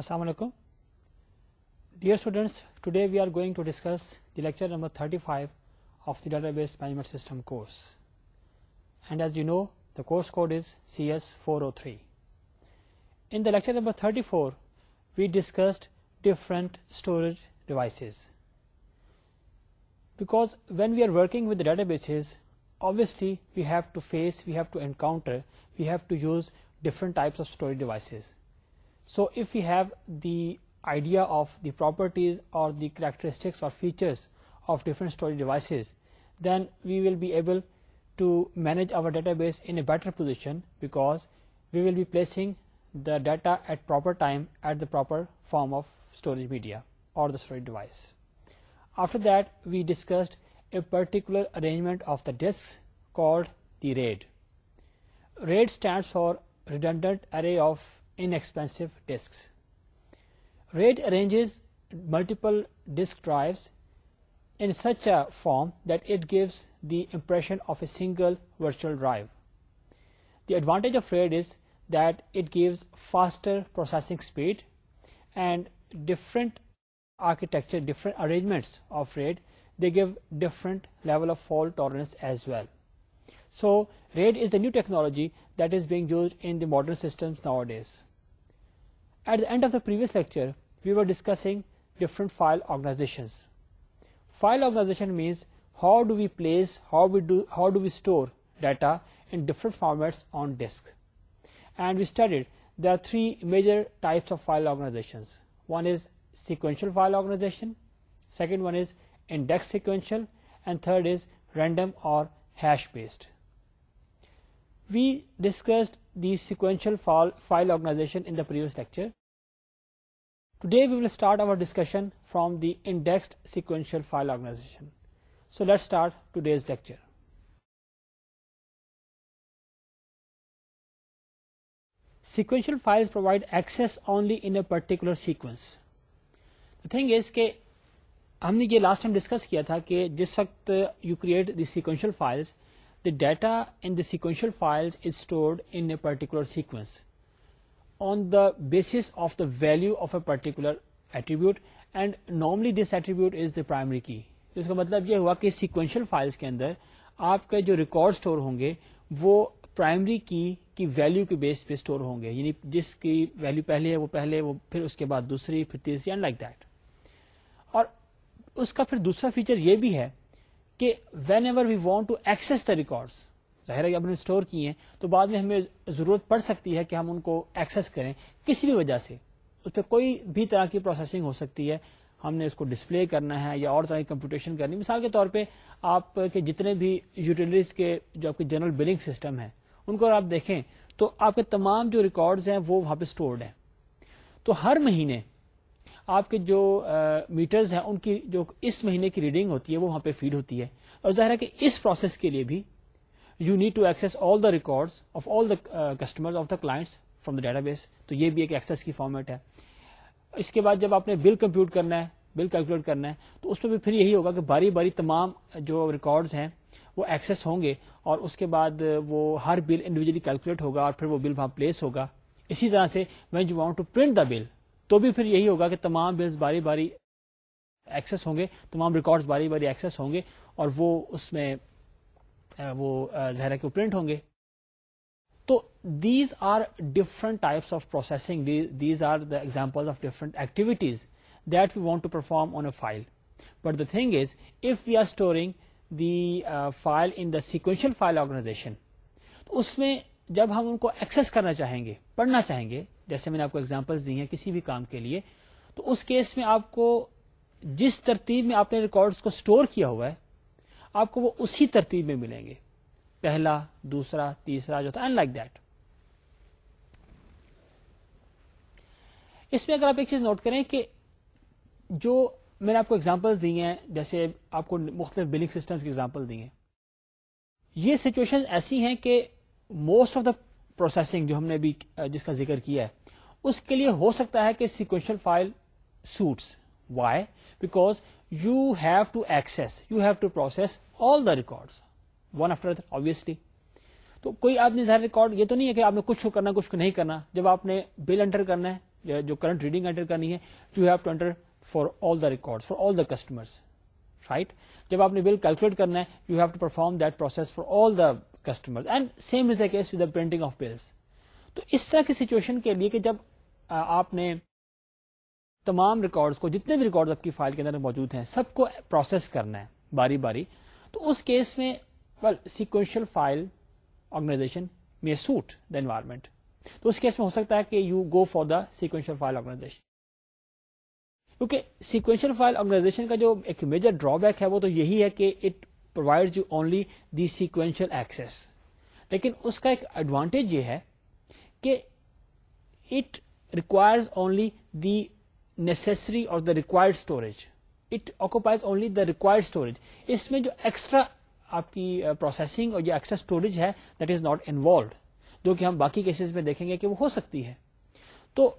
Assalamu alaikum. Dear students, today we are going to discuss the lecture number 35 of the Database Management System course. And as you know, the course code is CS403. In the lecture number 34, we discussed different storage devices. Because when we are working with the databases, obviously we have to encounter, we have to use different types of storage devices. So if we have the idea of the properties or the characteristics or features of different storage devices, then we will be able to manage our database in a better position, because we will be placing the data at proper time at the proper form of storage media or the storage device. After that, we discussed a particular arrangement of the disks called the RAID. RAID stands for redundant array of inexpensive disks. RAID arranges multiple disk drives in such a form that it gives the impression of a single virtual drive. The advantage of RAID is that it gives faster processing speed, and different architecture, different arrangements of RAID, they give different level of fault tolerance as well. So RAID is a new technology that is being used in the modern systems nowadays. At the end of the previous lecture, we were discussing different file organizations. File organization means how do we place, how do we store data in different formats on disk. And we studied there are three major types of file organizations. One is sequential file organization, second one is index sequential, and third is random or hash based. We discussed the sequential file organization in the previous lecture. Today we will start over discussion from the indexed sequential file organisation so let's start lecture sequential file provide access only in particular sequence the thing is کہ ہم نے یہ last time discuss کیا تھا کہ جس وقت you create the sequential file the data in the sequential file is stored in particular sequence on the basis of the value of a particular attribute and normally this attribute is the primary key اس کا مطلب یہ ہوا کہ sequential files کے اندر آپ کے جو ریکارڈ اسٹور ہوں گے وہ پرائمری کی کی ویلو کے بیس پہ اسٹور ہوں گے یعنی جس کی ویلو پہلے ہے وہ پہلے وہ پھر اس کے بعد دوسری پھر تیسری اینڈ لائک دیٹ اور اس کا پھر دوسرا فیچر یہ بھی ہے کہ whenever we want to access the records ظاہر ہے نے اسٹور ہیں تو بعد میں ہمیں ضرورت پڑ سکتی ہے کہ ہم ان کو ایکسس کریں کسی بھی وجہ سے اس پہ کوئی بھی طرح کی پروسیسنگ ہو سکتی ہے ہم نے اس کو ڈسپلے کرنا ہے یا اور طرح کی کمپیوٹیشن کرنی مثال کے کے طور پہ آپ جتنے بھی یوٹیلیٹیز کے جو آپ کے جنرل بلنگ سسٹم ہے ان کو اگر آپ دیکھیں تو آپ کے تمام جو ریکارڈز ہیں وہ وہاں پہ اسٹورڈ ہیں تو ہر مہینے آپ کے جو میٹرز ہیں ان کی جو اس مہینے کی ریڈنگ ہوتی ہے وہ وہاں پہ فیڈ ہوتی ہے اور ظاہر ہے کہ اس پروسیس کے لیے بھی you need to access all the record of all the customer of the clients from the database تو یہ بھی ایکس کی فارمیٹ ہے اس کے بعد جب آپ نے بل کمپیوٹ کرنا ہے بل کیلکولیٹ کرنا ہے تو اس میں بھی پھر یہی ہوگا کہ باری باری تمام جو ریکارڈ ہیں وہ ایکسس ہوں گے اور اس کے بعد وہ ہر بل انڈیویجلی کیلکولیٹ ہوگا اور پھر وہ بل وہاں پلیس ہوگا اسی طرح سے when you want to print the bill تو بھی پھر یہی ہوگا کہ تمام بلز باری باری ایکسس ہوں گے تمام ریکارڈ باری باری ایکسس ہوں گے اور وہ اس میں وہ زہرا کے پرنٹ ہوں گے تو these are different types of processing these are the example of different activities that we want to perform on a file but the thing is if we are storing the file in the sequential file organisation تو اس میں جب ہم ان کو access کرنا چاہیں گے پڑھنا چاہیں گے جیسے میں نے آپ کو ایگزامپل دی ہیں کسی بھی کام کے لیے تو اس کیس میں آپ کو جس ترتیب میں آپ نے ریکارڈ کو اسٹور کیا ہوا ہے آپ کو وہ اسی ترتیب میں ملیں گے پہلا دوسرا تیسرا جو تھا ان لائک دیٹ اس میں اگر آپ ایک چیز نوٹ کریں کہ جو میں نے آپ کو ایگزامپل دی ہیں جیسے آپ کو مختلف بلنگ سسٹم کے ایگزامپل دی ہیں یہ سچویشن ایسی ہیں کہ موسٹ آف دا پروسیسنگ جو ہم نے بھی جس کا ذکر کیا ہے اس کے لیے ہو سکتا ہے کہ sequential file suits why because you have to access you have to process all the record one after obviously تو کوئی آپ نے ریکارڈ یہ تو نہیں ہے کہ آپ نے کچھ کرنا کچھ نہیں کرنا جب آپ نے بل انٹر کرنا ہے جو کرنٹ ریڈنگ انٹر کرنی ہے you have to enter for all the record for all the customer bill calculate کرنا ہے you have to perform that process for all the customer and same is the case with the printing of bills تو اس طرح کی situation کے لیے کہ جب آپ نے تمام ریکارڈز کو جتنے بھی ریکارڈز آپ کی فائل کے اندر موجود ہیں سب کو پروسیس کرنا ہے باری باری تو اس کیس میں well sequential file organisation suit the environment تو اس کیس میں ہو سکتا ہے کہ you go for the sequential file organisation کیونکہ سیکوینشل فائل آرگنائزیشن کا جو ایک میجر ڈرا بیک ہے وہ تو یہی ہے کہ it provide you only the sequential access لیکن اس کا ایک ایڈوانٹیج یہ ہے کہ it requires only the necessary اور the required storage it occupies only the required storage اس میں جو ایکسٹرا آپ کی پروسیسنگ uh, اور ایکسٹرا اسٹوریج ہے دیٹ از ناٹ انوالوڈ جو کہ ہم باقی کیسز میں دیکھیں گے کہ وہ ہو سکتی ہے تو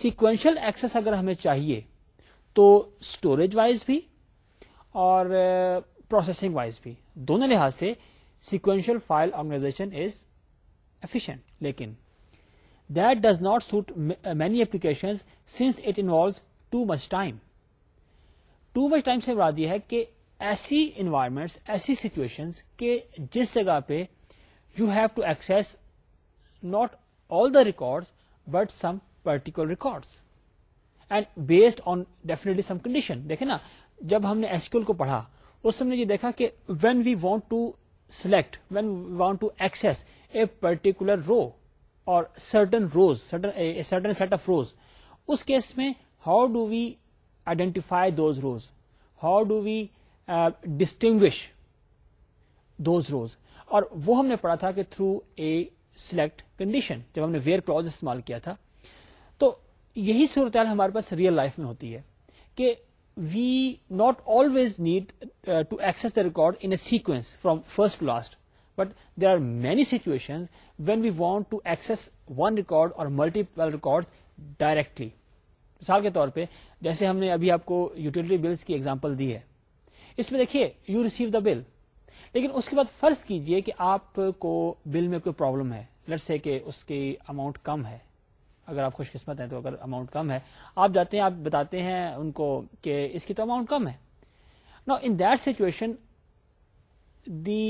سیکوینشل ایکسس اگر ہمیں چاہیے تو اسٹوریج وائز بھی اور پروسیسنگ uh, وائز بھی دونوں لحاظ سے sequential file organisation is efficient لیکن is not suit many application since it involve too much time too much time سے بات یہ ہے کہ ایسی انوائرمنٹ ایسی سیچویشن کہ جس جگہ پہ you have to access not all the record but some particular records and based on define دیکھے نا جب ہم نے ایسکیول کو پڑھا اس سمجھ نے یہ دیکھا کہ when we want to select when we want to access a particular row اور certain rows certain set of rows us case میں how do we identify those rows how do we distinguish those rows اور وہ ہم نے پڑھا تھا کہ through a select condition جب ہم نے ویئر کلوز استعمال کیا تھا تو یہی صورتحال ہمارے پاس ریئل لائف میں ہوتی ہے کہ we not always need to access the record in sequence from first to last but there are many situation when we want to access one record اور ملٹیپل ریکارڈ ڈائریکٹلی مثال کے طور پہ جیسے ہم نے ابھی آپ کو یوٹیلیٹی بلس کی ایگزامپل دی ہے اس میں دیکھیے یو ریسیو دا بل لیکن اس کے بعد فرض کیجئے کہ آپ کو بل میں کوئی پرابلم ہے لٹ سے کہ اس کی اماؤنٹ کم ہے اگر آپ خوش قسمت ہیں تو اگر اماؤنٹ کم ہے آپ جاتے ہیں آپ بتاتے ہیں ان کو کہ اس کی تو اماؤنٹ کم ہے نا in that situation the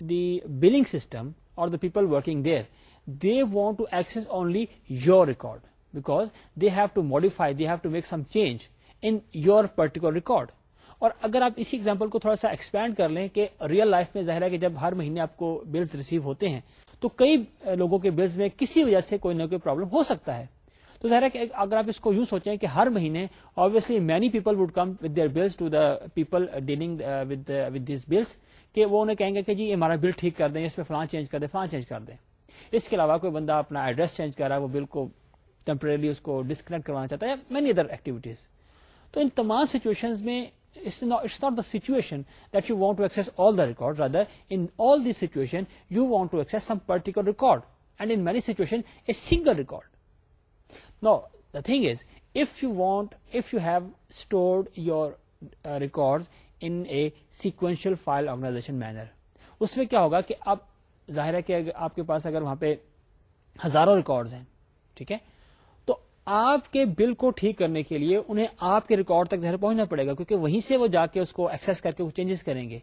the billing system اور the people working there they want to access only your record because they have to modify they have to make some change in your particular record اور اگر آپ اسی example کو تھوڑا سا expand کر لیں کہ ریئل لائف میں ظاہر ہے کہ جب ہر مہینے آپ کو بلز ریسیو ہوتے ہیں تو کئی لوگوں کے بلز میں کسی وجہ سے کوئی نہ کوئی پرابلم ہو سکتا ہے تو ظاہر ہے کہ اگر آپ اس کو یوں سوچیں کہ ہر مہینے obviously many people would come with their bills to the people dealing with these bills کہ وہ انہیں کہیں گے کہ جی ہمارا بل ٹھیک کر دیں اس میں فلان چینج کر دیں فلان چینج کر دیں اس کے علاوہ کوئی بندہ اپنا ایڈریس چینج کر رہا ہے وہ بل کو ٹمپرریلی اس کو ڈسکنیکٹ کروانا چاہتا ہے مینی ادر ایکٹیویٹیز تو ان تمام سچویشن میں situation you want to access some particular record and in many situation a single record the thing is if you want if you have records your a in file file manner اس میں کیا ہوگا کہ آپ کے پاس اگر وہاں پہ ہزاروں ریکارڈز ہیں ٹھیک ہے تو آپ کے بل کو ٹھیک کرنے کے لیے انہیں آپ کے ریکارڈ تک ظاہر پہنچنا پڑے گا کیونکہ وہیں سے وہ جا کے اس کو ایکسس کر کے وہ چینجز کریں گے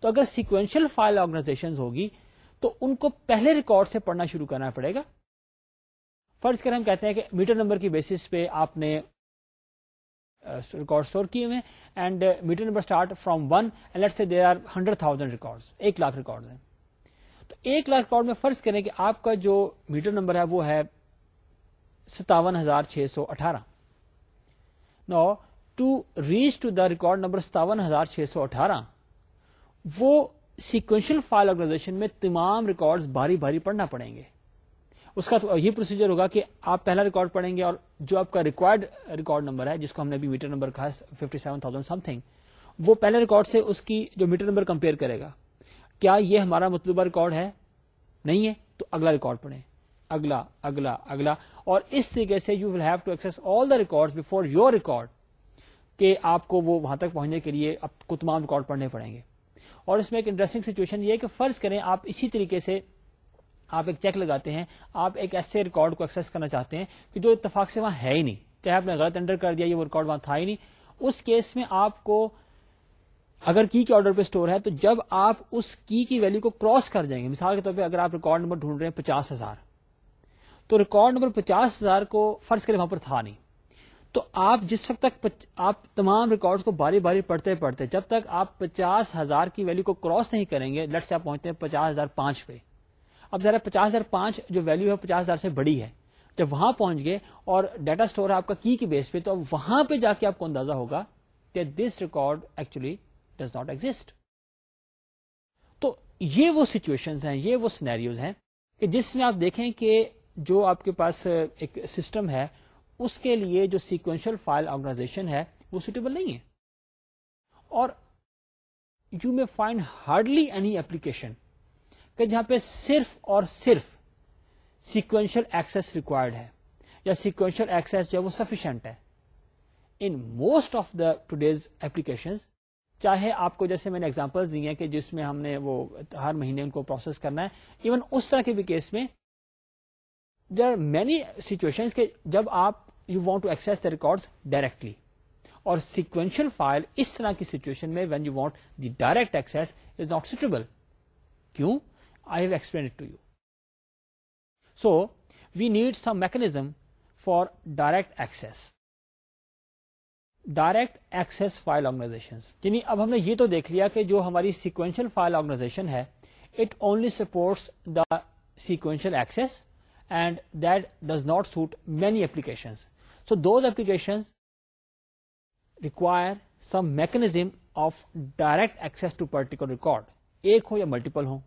تو اگر سیکوینشل فائل آرگنائزیشن ہوگی تو ان کو پہلے ریکارڈ سے پڑھنا شروع کرنا پڑے گا فرض کر ہم کہتے ہیں کہ میٹر نمبر کی بیسس پہ آپ نے ریکارڈ اسٹور کیے ہیں and meter number start from one let say there are hundred thousand record ایک لاکھ ریکارڈ ہیں تو ایک لاکھ ریکارڈ میں فرض کریں کہ آپ کا جو میٹر نمبر ہے وہ ہے ستاون ہزار چھ سو اٹھارہ نو to reach to the record number ستاون ہزار چھ سو اٹھارہ وہ سیکوینشل فائل آرگنائزیشن میں تمام ریکارڈ باری باری پڑھنا پڑیں گے اس کا یہ پروسیجر ہوگا کہ آپ پہلا ریکارڈ پڑھیں گے اور جو آپ کا ریکارڈ نمبر ہے جس کو ہم نے ابھی میٹر میٹر نمبر نمبر کہا وہ پہلے ریکارڈ سے اس کی جو کمپیئر کرے گا کیا یہ ہمارا مطلوبہ ریکارڈ ہے نہیں ہے تو اگلا ریکارڈ پڑھیں اگلا اگلا اگلا اور اس طریقے سے you will have to access all the record before your record کہ آپ کو وہ وہاں تک پہنچنے کے لیے کو تمام ریکارڈ پڑھنے پڑیں گے اور اس میں ایک انٹرسٹنگ سچویشن یہ ہے کہ فرض کریں آپ اسی طریقے سے آپ ایک چیک لگاتے ہیں آپ ایک ایسے ریکارڈ کو ایکسس کرنا چاہتے ہیں کہ جو اتفاق سے وہاں ہے ہی نہیں چاہے آپ نے غلط انڈر کر دیا یہ وہ ریکارڈ وہاں تھا ہی نہیں اس کیس میں آپ کو اگر کی کے آرڈر پہ اسٹور ہے تو جب آپ اس کی کی ویلو کو کراس کر جائیں گے مثال کے طور پہ اگر آپ ریکارڈ نمبر ڈھونڈ رہے ہیں پچاس ہزار تو ریکارڈ نمبر پچاس ہزار کو فرض کرے وہاں پر تھا نہیں تو آپ جس وقت تک پچ... آپ تمام ریکارڈ کو باری باری پڑھتے پڑھتے جب تک آپ پچاس ہزار کی ویلو کو کراس نہیں کریں گے لٹ سے آپ پہنچتے ہیں پچاس ہزار پانچ پہ اب ذرا پچاس ہزار پانچ جو ویلو ہے پچاس ہزار سے بڑی ہے جب وہاں پہنچ گئے اور ڈیٹا اسٹور ہے آپ کا کی کی بیس پہ تو وہاں پہ جا کے آپ کو اندازہ ہوگا کہ this record actually does not exist تو یہ وہ سچویشن ہیں یہ وہ سینیریوز ہیں کہ جس میں آپ دیکھیں کہ جو آپ کے پاس ایک سسٹم ہے اس کے لیے جو سیکوینشل فائل آرگنائزیشن ہے وہ سوٹیبل نہیں ہے اور you may find hardly any application کہ جہاں پہ صرف اور صرف سیکوینشل ایکسس ریکوائرڈ ہے یا سیکوینشل ایکسس جو ہے وہ سفیشنٹ ہے in most of the today's application چاہے آپ کو جیسے میں نے ایگزامپل دی ہیں کہ جس میں ہم نے وہ ہر مہینے ان کو پروسیس کرنا ہے ایون اس طرح کے بھی کیس میں آر مینی سچویشن کے جب آپ you want to access the record directly اور سیکوینشل فائل اس طرح کی سچویشن میں when you want the direct access is not suitable کیوں I have it to you so we need some mechanism for direct access direct access file organisation یعنی اب ہم نے یہ تو دیکھ لیا کہ جو ہماری سیکوینشل فائل آرگنائزیشن ہے it only supports the sequential access and that does not suit many application so those application require some mechanism of direct access to particular record ایک ہو یا ملٹیپل ہوں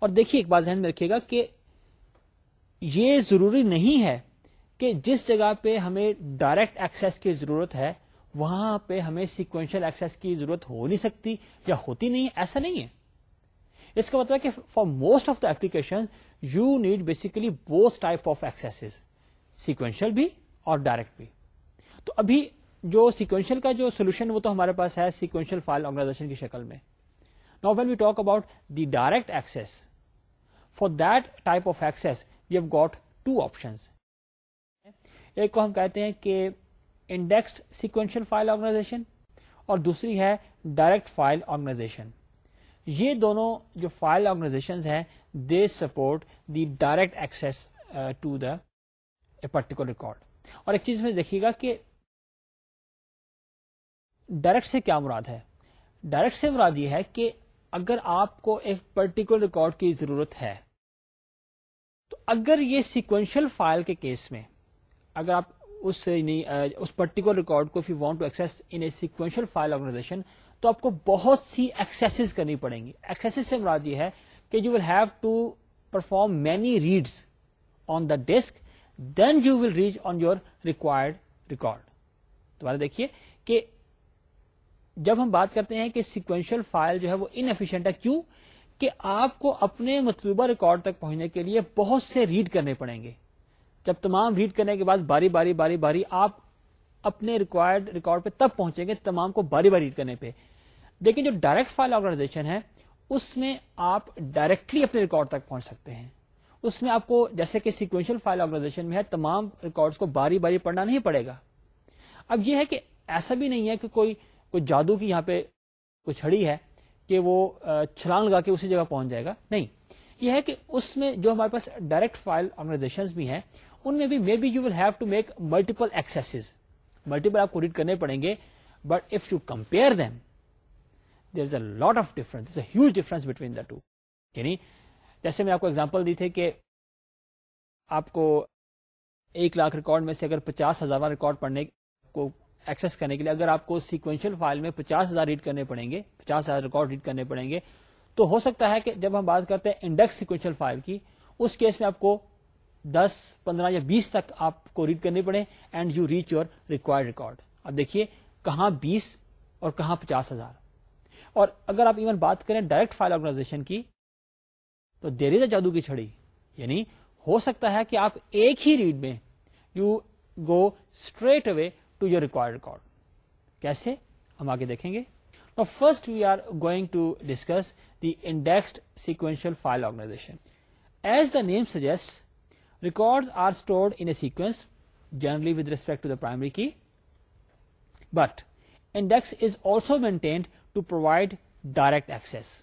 اور دیکھیے ایک بات ذہن میں رکھیے گا کہ یہ ضروری نہیں ہے کہ جس جگہ پہ ہمیں ڈائریکٹ ایکسس کی ضرورت ہے وہاں پہ ہمیں سیکوینشل ایکسس کی ضرورت ہو نہیں سکتی یا ہوتی نہیں ایسا نہیں ہے اس کا مطلب کہ for most of the application you need basically both type of access sequential بھی اور ڈائریکٹ بھی تو ابھی جو سیکوینشل کا جو سولوشن وہ تو ہمارے پاس ہے سیکوینشل فائل آرگنائزیشن کی شکل میں Now when we talk about the direct access, for that type of access we have got two options. ایک کو ہم کہتے ہیں کہ انڈیکسڈ سیکوینشل فائل آرگنائزیشن اور دوسری ہے ڈائریکٹ فائل آرگنائزیشن یہ دونوں جو فائل آرگنائزیشن ہیں they support the direct access to the particular record اور ایک چیز میں دیکھیے گا کہ ڈائریکٹ سے کیا مراد ہے ڈائریکٹ سے مراد یہ ہے کہ اگر آپ کو ایک پرٹیکولر ریکارڈ کی ضرورت ہے تو اگر یہ سیکوینشل فائل کے کیس میں اگر آپ اس اس پرٹیکولر ریکارڈ کو you want to access in a sequential file organisation تو آپ کو بہت سی ایکسیس کرنی پڑیں گی ایکسیس سے مراد یہ ہے کہ you will have to perform many reads on the disk then you will reach on your required record دوبارہ دیکھیے کہ جب ہم بات کرتے ہیں کہ سیکوینشل فائل جو ہے وہ انفیشینٹ ہے کیوں کہ آپ کو اپنے مطلوبہ ریکارڈ تک پہنچنے کے لیے بہت سے ریڈ کرنے پڑیں گے جب تمام ریڈ کرنے کے بعد باری باری باری باری آپ اپنے ریکوائرڈ ریکارڈ پہ تب پہنچیں گے تمام کو باری باری ریڈ کرنے پہ لیکن جو ڈائریکٹ فائل آرگنائزیشن ہے اس میں آپ ڈائریکٹلی اپنے ریکارڈ تک پہنچ سکتے ہیں اس میں آپ کو جیسے کہ سیکوینشل فائل آرگنائزیشن میں ہے تمام ریکارڈ کو باری باری پڑھنا نہیں پڑے گا اب یہ ہے کہ ایسا بھی نہیں ہے کہ کوئی کوئی جادو کی یہاں پہ چھڑی ہے کہ وہ چھلان لگا کے اسی جگہ پہنچ جائے گا نہیں یہ ہے کہ اس میں جو ہمارے پاس ڈائریکٹ فائل آرگنائزیشن بھی ہیں ان میں بھی maybe you have to make multiple ایک ملٹیپل آپ کو ریڈ کرنے پڑیں گے but if you compare them there is a lot of difference a huge difference between the two یعنی جیسے میں آپ کو ایگزامپل دی تھی کہ آپ کو ایک لاکھ ریکارڈ میں سے اگر پچاس ہزار ریکارڈ پڑھنے کو کرنے کے لیے اگر آپ کو سیکوینشل فائل میں پچاس ہزار ریڈ کرنے پڑیں گے پچاس ہزار ریکارڈ ریڈ کرنے پڑیں گے تو ہو سکتا ہے کہ جب ہم بات کرتے ہیں انڈیکس سیکوینشل فائل کی اس کیس میں آپ کو دس پندرہ یا بیس تک آپ کو ریڈ کرنے پڑے and you reach your required record اب دیکھیے کہاں بیس اور کہاں پچاس ہزار اور اگر آپ ایون بات کریں ڈائریکٹ فائل آرگنائزیشن کی تو دا جادو کی چھڑی یعنی ہو سکتا ہے کہ آپ ایک ہی ریڈ میں you go straight away to your record کیسے ہم آگے دیکھیں گے first we are going to discuss the indexed sequential file organisation as the name suggest record are stored in sequence generally with respect to the primary key but index is also maintained to provide direct access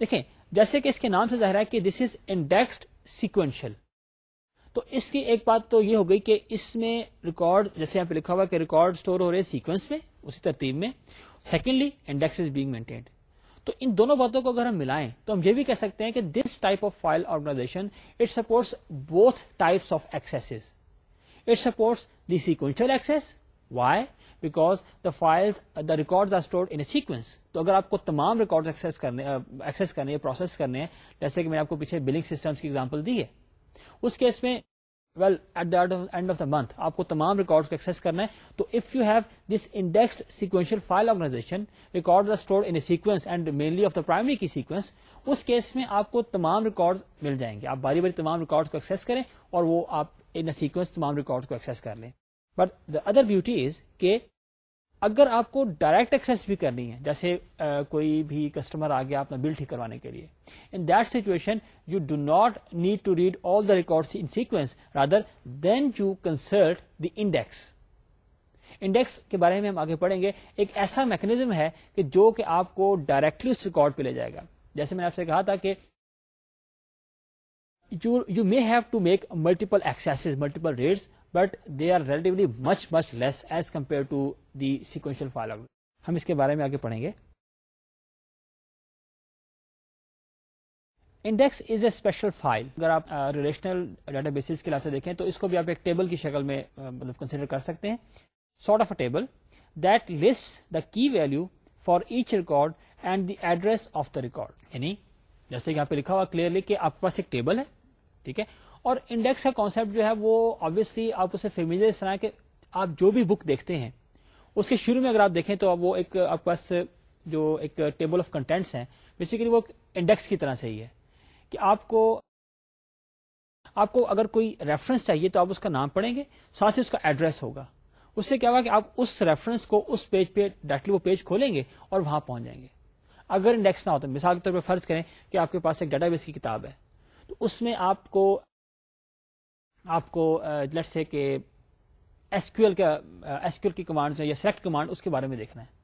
دیکھیں جیسے کہ اس کے نام سے ظاہر ہے کہ this is indexed sequential تو اس کی ایک بات تو یہ ہو گئی کہ اس میں ریکارڈ جیسے آپ لکھا ہوا کہ ریکارڈ سٹور ہو رہے سیکوینس میں اسی ترتیب میں secondly index is being maintained تو ان دونوں باتوں کو اگر ہم ملائیں تو ہم یہ بھی کہہ سکتے ہیں کہ this type of file organisation it supports both types of it supports the sequential access why because the file the record are stored in sequence تو اگر آپ کو تمام ریکارڈ کرنے پروسیس کرنے ہیں جیسے کہ میں نے آپ کو پیچھے بلنگ سسٹم کی ایگزامپل دی ہے اس کیس میں well at the end of the month آپ کو تمام ریکارڈ کو ایکس کرنا ہے تو if you have this indexed sequential file organisation record store in sequence and mainly of the primary key sequence us case میں آپ کو تمام ریکارڈ مل جائیں گے آپ باری باری تمام ریکارڈ کو ایکس کریں اور وہ آپ ان سیکوینس تمام ریکارڈ کو ایکس کر لیں but the other beauty is کہ اگر آپ کو ڈائریکٹ ایکسس بھی کرنی ہے جیسے کوئی بھی کسٹمر آ گیا اپنا بل ٹھیک کروانے کے لیے in that situation you do not need to read all the record in sequence rather than you consult the index index کے بارے میں ہم آگے پڑھیں گے ایک ایسا میکنیزم ہے کہ جو کہ آپ کو ڈائریکٹلی اس ریکارڈ پہ لے جائے گا جیسے میں نے آپ سے کہا تھا کہ you you may have to make multiple access multiple reads but they are relatively much much less as compare to the sequential file ہم اس کے بارے میں آگے پڑھیں گے index is a special file اگر آپ ریلیشنل ڈیٹا کے بیس سے دیکھیں تو اس کو بھی آپ ایک ٹیبل کی شکل میں مطلب کنسیڈر کر سکتے ہیں sort of a table that list the key value for each record and the address of the record یعنی جیسے کہ لکھا ہوا کلیئرلی کہ آپ کے پاس ایک ٹیبل ہے ٹھیک ہے اور انڈیکس کا کانسیپٹ جو ہے وہ آبیسلی آپ اسے اس طرح کہ آپ جو بھی بک دیکھتے ہیں اس کے شروع میں اگر آپ دیکھیں تو وہ ایک ایک آپ پاس جو ٹیبل آف کنٹینٹس ہیں بیسیکلی وہ انڈیکس کی طرح سے ہی ہے کہ آپ کو آپ کو اگر کوئی ریفرنس چاہیے تو آپ اس کا نام پڑھیں گے ساتھ ہی اس کا ایڈریس ہوگا اس سے کیا ہوگا کہ آپ اس ریفرنس کو اس پیج پہ ڈائریکٹلی وہ پیج کھولیں گے اور وہاں پہنچ جائیں گے اگر انڈیکس نہ ہو تو مثال کے طور پہ فرض کریں کہ آپ کے پاس ایک ڈیٹا بیس کی کتاب ہے تو اس میں آپ کو آپ کو سے کہ ایس کیو ایل کا ایس کیو ایل کی کمانڈ یا سلیکٹ کمانڈ اس کے بارے میں دیکھنا ہے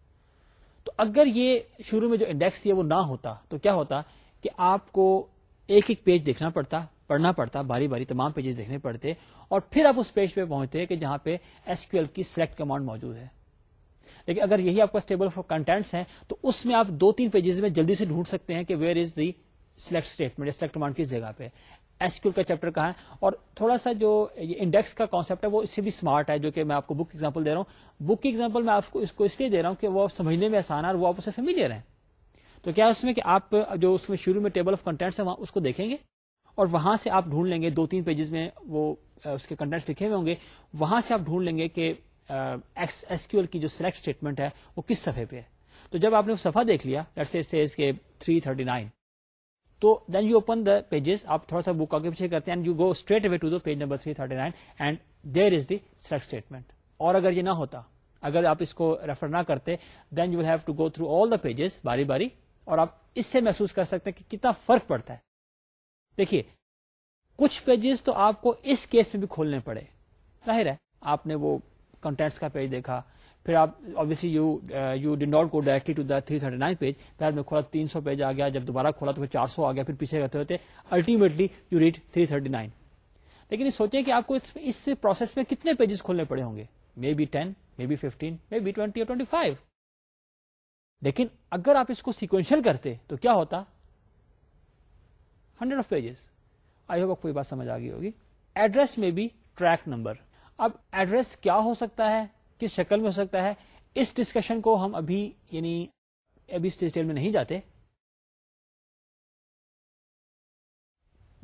تو اگر یہ شروع میں جو انڈیکس تھی وہ نہ ہوتا تو کیا ہوتا کہ آپ کو ایک ایک پیج دیکھنا پڑتا پڑھنا پڑتا باری باری تمام پیجز دیکھنے پڑتے اور پھر آپ اس پیج پہ پہنچتے کہ جہاں پہ ایس کیو ایل کی سلیکٹ کمانڈ موجود ہے لیکن اگر یہی آپ کا اسٹیبل فور کنٹینٹس ہے تو اس میں آپ دو تین پیجز میں جلدی سے ڈھونڈ سکتے ہیں کہ where is the select statement select command کس جگہ پہ کا چیپٹر کہا ہے اور تھوڑا سا جو انڈیکس کا کانسیپٹ ہے وہ اس سے بھی اسمارٹ ہے جو کہ میں آپ کو بک ایگزامپل دے رہا ہوں بک ایگزامپل میں آپ کو اس کو اس لیے دے رہا ہوں کہ وہ سمجھنے میں آسان ہے اور وہ آپ اسے فیملی رہے ہیں تو کیا اس میں کہ آپ جو اس میں شروع میں ٹیبل آف کنٹینٹس ہیں وہاں اس کو دیکھیں گے اور وہاں سے آپ ڈھونڈ لیں گے دو تین پیجز میں وہ اس کے کنٹینٹس لکھے ہوئے ہوں گے وہاں سے آپ ڈھونڈ لیں گے کہ ایکس ایسکیو کی جو سلیکٹ اسٹیٹمنٹ ہے وہ کس صفحے پہ ہے تو جب آپ نے وہ صفحہ دیکھ لیا تھری تھرٹی نائن تو then you open the pages آپ تھوڑا سا بک آگے پیچھے کرتے ہیں you go straight page number اور اگر یہ نہ ہوتا اگر آپ اس کو ریفر نہ کرتے then you have to go through all the pages باری باری اور آپ اس سے محسوس کر سکتے ہیں کہ کتنا فرق پڑتا ہے دیکھیے کچھ پیجز تو آپ کو اس کیس میں بھی کھولنے پڑے ظاہر ہے آپ نے وہ کنٹینٹس کا پیج دیکھا پھر آپ you did not go directly to the three thirty nine page پھر میں کھولا تین سو پیج آ گیا جب دوبارہ کھولا تو چار سو آ گیا پھر پیچھے رہتے ہوتے ultimately you read three thirty nine لیکن سوچیں کہ آپ کو اس پروسیس میں کتنے پیجز کھولنے پڑے ہوں گے maybe ten maybe fifteen maybe twenty twenty اور فائیو لیکن اگر آپ اس کو سیکوینشل کرتے تو کیا ہوتا hundred of pages I hope کو گئی ہوگی ایڈریس میں بھی ٹریک نمبر اب ایڈریس کیا ہو سکتا ہے کس شکل میں ہو سکتا ہے اس ڈسکشن کو ہم ابھی یعنی ابھی ڈیٹیل میں نہیں جاتے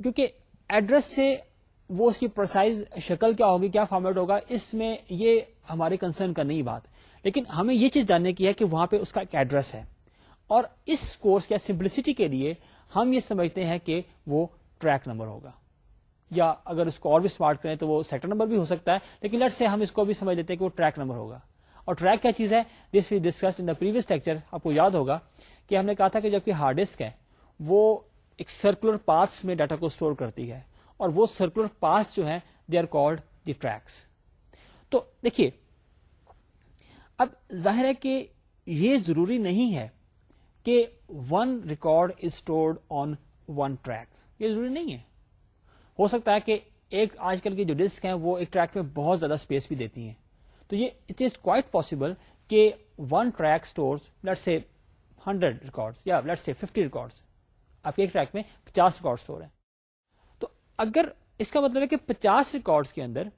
کیونکہ ایڈریس سے وہ اس کی پروسائز شکل کیا ہوگی کیا فارمیٹ ہوگا اس میں یہ ہمارے کنسرن کا نہیں بات لیکن ہمیں یہ چیز جاننے کی ہے کہ وہاں پہ اس کا ایک ایڈریس ہے اور اس کورس کیا سمپلسٹی کے لیے ہم یہ سمجھتے ہیں کہ وہ ٹریک نمبر ہوگا یا اگر اس کو اور بھی اسمارٹ کریں تو وہ سیکٹر نمبر بھی ہو سکتا ہے لیکن لٹ سے ہم اس کو بھی سمجھ لیتے ہیں کہ وہ ٹریک نمبر ہوگا اور ٹریک کیا چیز ہے this we discuss in the previous lecture آپ کو یاد ہوگا کہ ہم نے کہا تھا کہ جب کہ ہارڈ ڈسک ہے وہ ایک سرکولر پاس میں ڈاٹا کو اسٹور کرتی ہے اور وہ سرکولر پاتھ جو ہے they are called the tracks تو دیکھیے اب ظاہر ہے کہ یہ ضروری نہیں ہے کہ one record is stored on one track یہ ضروری نہیں ہے ہو سکتا ہے کہ ایک آج کل کی جو ڈسک ہیں وہ ایک ٹریک میں بہت زیادہ اسپیس بھی دیتی ہیں تو یہ اٹ از کوائٹ پاسبل کہ one track store hundred record یا لیٹ سے ففٹی ریکارڈ آپ کے ایک ٹریک میں پچاس ریکارڈ اسٹور ہیں تو اگر اس کا مطلب ہے کہ پچاس ریکارڈ کے اندر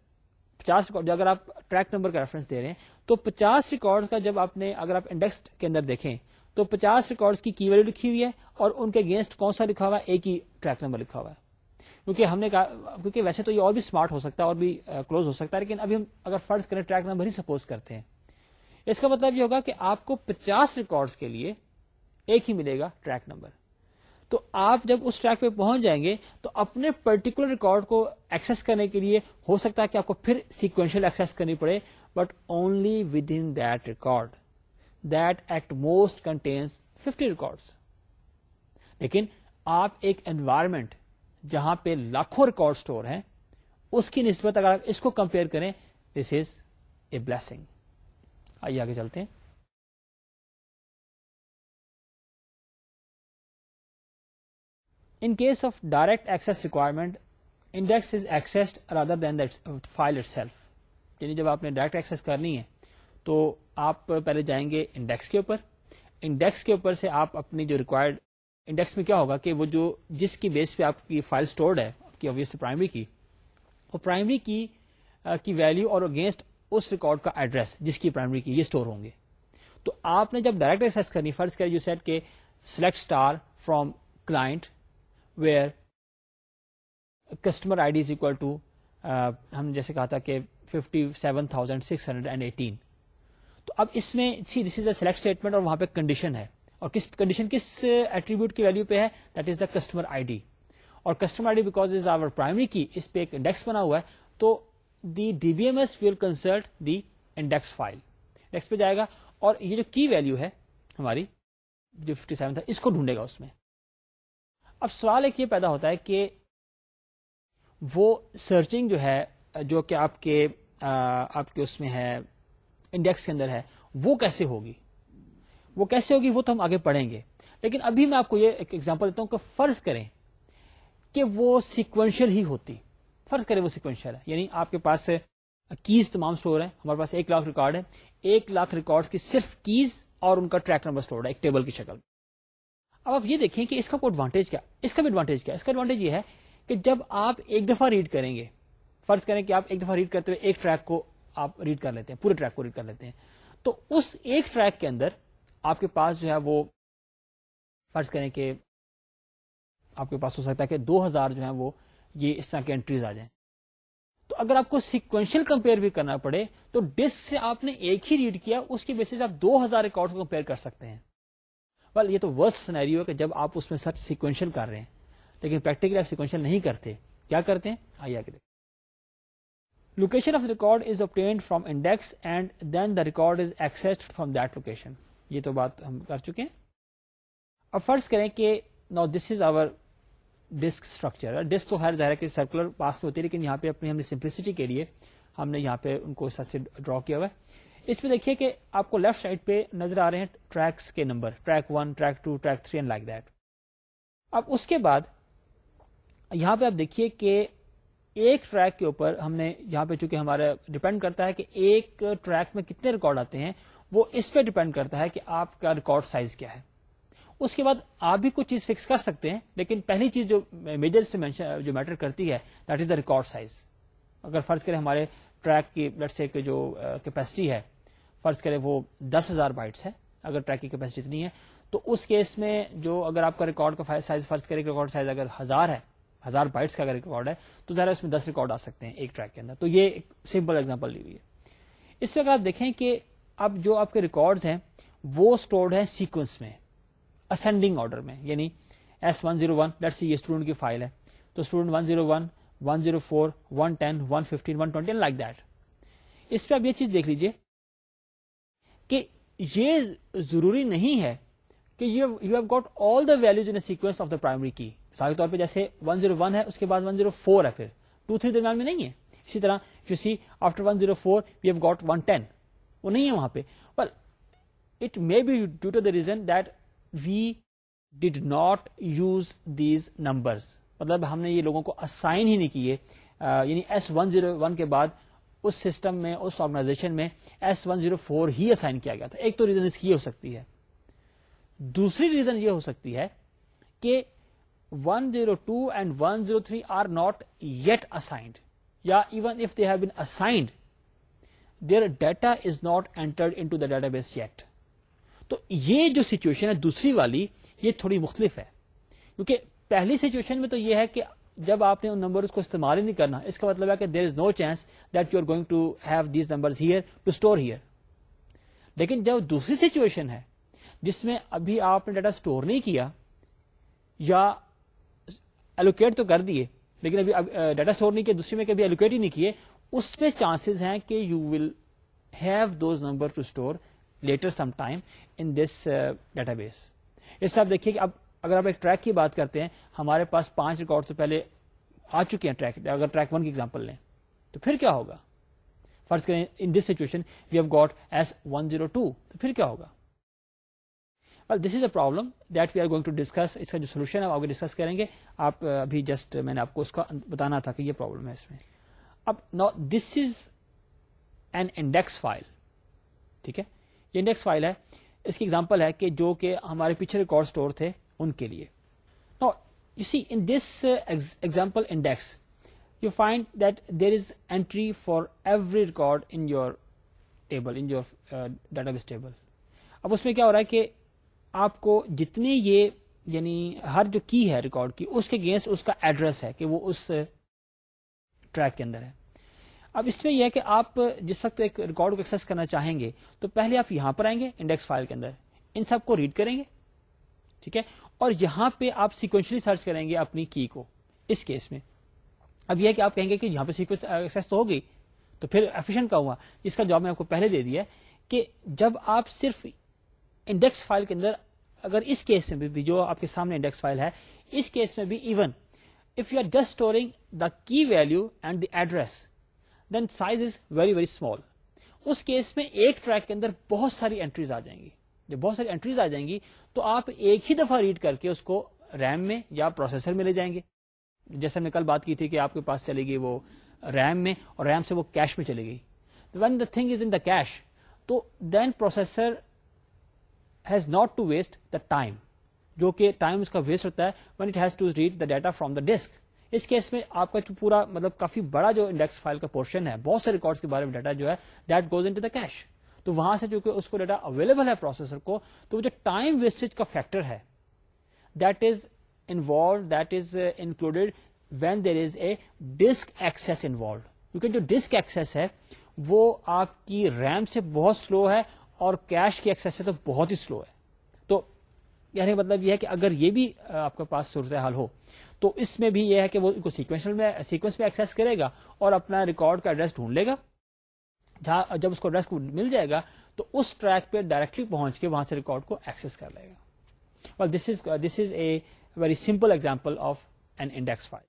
پچاس ریکارڈ اگر آپ ٹریک نمبر کا ریفرنس دے رہے ہیں تو پچاس ریکارڈ کا جب آپ نے اگر آپ انڈیکس کے اندر دیکھیں تو پچاس ریکارڈ کی کی ویلو لکھی ہوئی ہے اور ان کے اگینسٹ کون سا لکھا ہوا ہے ایک ہی ٹریک نمبر لکھا ہوا ہے کیونکہ ہم نے کہا کیونکہ ویسے تو یہ اور بھی اسمارٹ ہو سکتا ہے اور بھی کلوز ہو سکتا ہے لیکن ابھی ہم اگر فرض کریں ٹریک نمبر ہی سپوز کرتے ہیں اس کا مطلب یہ ہوگا کہ آپ کو پچاس ریکارڈ کے لیے ایک ہی ملے گا ٹریک نمبر تو آپ جب اس ٹریک پہ پہنچ جائیں گے تو اپنے پرٹیکولر ریکارڈ کو ایکسس کرنے کے لیے ہو سکتا ہے کہ آپ کو پھر سیکوینشل ایکسس کرنی پڑے but only within that record that at most contains fifty records لیکن آپ ایک انوائرمنٹ جہاں پہ لاکھوں ریکارڈ سٹور ہیں اس کی نسبت اگر آپ اس کو کمپیئر کریں دس از اے بلیسنگ آئیے آگے چلتے ہیں in case of direct access requirement index is accessed other than file itself یعنی جب آپ نے ڈائریکٹ ایکسس کرنی ہے تو آپ پہلے جائیں گے انڈیکس کے اوپر انڈیکس کے اوپر سے آپ اپنی جو ریکوائرڈ انڈیکس میں کیا ہوگا کہ وہ جو جس کی بیس پہ آپ کی فائل اسٹورڈ ہے کی پرائمری وہ پرائمری کی کی ویلو اور اگینسٹ اس ریکارڈ کا ایڈریس جس کی پرائمری کی یہ اسٹور ہوں گے تو آپ نے جب ڈائریکٹ ایکس کرنی فرض کر select star from client where customer I D is equal to ہم جیسے کہا تھا کہ fifty seven thousand six hundred and eighteen تو اب اس میں سلیکٹ اسٹیٹمنٹ اور وہاں پہ کنڈیشن ہے اور کس کنڈیشن کس ایٹریبیوٹ uh, کی ویلو پہ ہے that is the customer I D اور customer I D because is our primary key اس پہ ایک انڈیکس بنا ہوا ہے تو the D B M S consult the index file index پہ جائے گا اور یہ جو کی ویلو ہے ہماری ففٹی سیون تھا اس کو ڈھونڈے گا اس میں اب سوال ایک یہ پیدا ہوتا ہے کہ وہ سرچنگ جو ہے جو کہ آپ کے uh, آپ کے اس میں ہے انڈیکس کے اندر ہے وہ کیسے ہوگی وہ کیسے ہوگی وہ تو ہم آگے پڑھیں گے لیکن ابھی میں آپ کو یہ ایگزامپل دیتا ہوں کہ فرض کریں کہ وہ سیکوینشل ہی ہوتی فرض کریں وہ سیکوینشل ہے یعنی آپ کے پاس کیز تمام ہیں ہمارے پاس ایک لاکھ ریکارڈ ہے ایک لاکھ ریکارڈ کی صرف کیز اور ان کا ٹریک نمبر ہے ایک ٹیبل کی شکل اب آپ یہ دیکھیں کہ اس کا کوئی ایڈوانٹیج کیا اس کا بھی ایڈوانٹیج کیا اس کا ایڈوانٹیج یہ ہے کہ جب آپ ایک دفعہ ریڈ کریں گے فرض کریں کہ آپ ایک دفعہ ریڈ کرتے ہوئے ایک ٹریک کو آپ ریڈ کر لیتے ہیں پورے ٹریک کو ریڈ کر لیتے ہیں تو اس ایک ٹریک کے اندر آپ کے پاس جو ہے وہ فرض کریں کہ آپ کے پاس ہو سکتا ہے کہ دو ہزار جو ہے وہ یہ اس طرح کے انٹریز آ جائیں تو اگر آپ کو سیکوینشل کمپیئر بھی کرنا پڑے تو ڈسک سے آپ نے ایک ہی ریڈ کیا اس کی بیسس آپ دو ہزار ریکارڈ کمپیئر کر سکتے ہیں بل یہ تو ورسٹ سنائری ہے کہ جب آپ اس میں سرچ سیکوینشل کر رہے ہیں لیکن پریکٹیکلی آپ سیکوینشل نہیں کرتے کیا کرتے ہیں آئیے آگے location of record is obtained from index and then the record is accessed from that location یہ تو بات ہم کر چکے ہیں اب فرض کریں کہ now this is our disk structure disk تو ہر ظاہر کے سرکولر پاس ہوتی ہے لیکن یہاں پہ اپنی ہم نے سمپلسٹی کے لیے ہم نے یہاں پہ ان کو سے ڈرا کیا ہوا ہے اس پہ دیکھیے کہ آپ کو لیفٹ سائڈ پہ نظر آ رہے ہیں ٹریکس کے number track one track two track three and like that اب اس کے بعد یہاں پہ آپ دیکھیے کہ ایک ٹریک کے اوپر ہم نے یہاں پہ چونکہ ہمارا ڈیپینڈ کرتا ہے کہ ایک ٹریک میں کتنے ریکارڈ آتے ہیں وہ اس پہ ڈیپینڈ کرتا ہے کہ آپ کا ریکارڈ سائز کیا ہے اس کے بعد آپ بھی کچھ چیز فکس کر سکتے ہیں لیکن پہلی چیز جو میجر سے میٹر کرتی ہے that is the record size اگر فرض کریں ہمارے ٹریک کی سے جو کیپیسٹی ہے فرض کریں وہ دس ہزار بائٹس ہے اگر ٹریک کی کیپیسٹی اتنی ہے تو اس کیس میں جو اگر آپ کا ریکارڈ کا سائز فرض کریں ریکارڈ سائز اگر ہزار ہے ہزار بائٹس کا اگر ریکارڈ ہے تو ذرا اس میں دس ریکارڈ آ سکتے ہیں ایک ٹریک کے اندر تو یہ ایک سمپل ایگزامپل لی ہوئی ہے اس میں اگر آپ دیکھیں کہ اب جو آپ کے ریکارڈ ہیں وہ اسٹورڈ ہیں سیکوینس میں اسینڈنگ آرڈر میں یعنی S one zero one let see یہ اسٹوڈنٹ کی فائل ہے تو student one zero one one zero four one ten one fifteen one twenty like that اس پہ اب یہ چیز دیکھ لیجئے کہ یہ ضروری نہیں ہے کہ you you have got all the values in sequence of the primary key مثال کے طور پہ جیسے ون زیرو ون ہے اس کے بعد ون زیرو فور ہے پھر ٹو تھری درمیان میں نہیں ہے اسی طرح you see after one zero four 110 وہ نہیں ہے وہاں پہ it may be due to the reason that we did not use these numbers مطلب ہم نے یہ لوگوں کو اسائن ہی نہیں کیے یعنی ایس ون زیرو ون کے بعد اس سسٹم میں اس آرگنائزیشن میں ایس ون زیرو فور ہی اسائن کیا گیا تھا ایک تو ریزن اس کی ہو سکتی ہے دوسری ریزن یہ ہو سکتی ہے کہ one zero two and one zero three are not yet assigned یا even if they have been assigned data is not entered into the database yet تو یہ جو سچویشن ہے دوسری والی یہ تھوڑی مختلف ہے کیونکہ پہلی سچویشن میں تو یہ ہے کہ جب آپ نے ان کو استعمال ہی نہیں کرنا اس کا مطلب ہے کہ there is no chance that you are going to have these number here to store here لیکن جب دوسری سچویشن ہے جس میں ابھی آپ نے ڈیٹا اسٹور نہیں کیا یا ایلوکیٹ تو کر دیے لیکن ابھی ڈیٹا اسٹور نہیں کیا دوسری میں کبھی الوکیٹ ہی نہیں کیے اس چانسز ہیں کہ you will have those number to store later some time in this database اس طرح آپ دیکھیے ٹریک کی بات کرتے ہیں ہمارے پاس پانچ ریکارڈ سے پہلے آ چکے ہیں ٹریک ٹریک اگر ون کی ایگزامپل لیں تو پھر کیا ہوگا فرض کریں in this situation we have got S one zero two تو پھر کیا ہوگا this is a problem that we are going to discuss اس کا جو سولوشن ہے آپ ڈسکس کریں گے آپ uh, ابھی جسٹ میں نے آپ کو اس کا بتانا تھا کہ یہ پرابلم ہے اس میں now this is an index file ٹھیک ہے یہ انڈیکس فائل ہے اس کی ایگزامپل ہے کہ جو کہ ہمارے پیچھے ریکارڈ اسٹور تھے ان کے لیے you see in this example index you find that there is entry for every record in your table in your database table اب اس میں کیا ہو رہا ہے کہ آپ کو جتنے یہ یعنی ہر جو کی ہے ریکارڈ کی اس کے اگینسٹ اس کا ایڈریس ہے کہ وہ اس ٹریک کے اندر ہے اب اس میں یہ ہے کہ آپ جس وقت ایک ریکارڈ کو ایکس کرنا چاہیں گے تو پہلے آپ یہاں پر آئیں گے انڈیکس فائل کے اندر ان سب کو ریڈ کریں گے ٹھیک ہے اور یہاں پہ آپ سیکوینشلی سرچ کریں گے اپنی کی کو اس کیس میں اب یہ ہے کہ آپ کہیں گے کہ یہاں پہ سیکوینس ایکس تو ہوگی تو پھر ایفیشنٹ کا ہوا جس کا جواب میں آپ کو پہلے دے دیا کہ جب آپ صرف انڈیکس فائل کے اندر اگر اس کیس میں بھی جو آپ کے سامنے انڈیکس فائل ہے اس کیس میں بھی even if you are just storing the key value and the address then size is very very small us case میں ایک ٹریک کے اندر بہت ساری اینٹریز آ جائیں گی جب بہت ساری اینٹریز آ جائیں گی تو آپ ایک ہی دفعہ ریڈ کر کے اس کو ریم میں یا پروسیسر میں لے جائیں گے جیسے ہم نے کل بات کی تھی کہ آپ کے پاس چلے گی وہ ریم میں اور ریم سے وہ کیش میں چلے گئی when the thing is in cache تو then processor has not to waste the time جو کہ ٹائم اس کا ویسٹ ہوتا ہے when it has to read the data from the disk us case میں آپ کا جو پورا مطلب کافی بڑا جو انڈیکس فائل کا پورشن ہے بہت سے ریکارڈس کے بارے میں ڈیٹا جو ہے دیٹ گوز ان کیش تو وہاں سے جو کہ اس کو ڈیٹا اویلیبل ہے پروسیسر کو تو وہ جو ٹائم ویسٹ کا فیکٹر ہے that is involved that is included when there is a disk access involved کیونکہ جو ڈسک ایکسیس ہے وہ آپ کی ریم سے بہت سلو ہے اور کیش کی ایکس سے تو بہت ہی سلو ہے کہنے یعنی کا مطلب یہ ہے کہ اگر یہ بھی آپ کے پاس صورتحال حال ہو تو اس میں بھی یہ ہے کہ وہ کو سیکوینس میں سیکوینس میں ایکسس کرے گا اور اپنا ریکارڈ کا ایڈریس ڈھونڈ لے گا جہاں جب اس کو ایڈریس مل جائے گا تو اس ٹریک پہ ڈائریکٹلی پہنچ کے وہاں سے ریکارڈ کو ایکسس کر لے گا this is this is a very simple example of an index file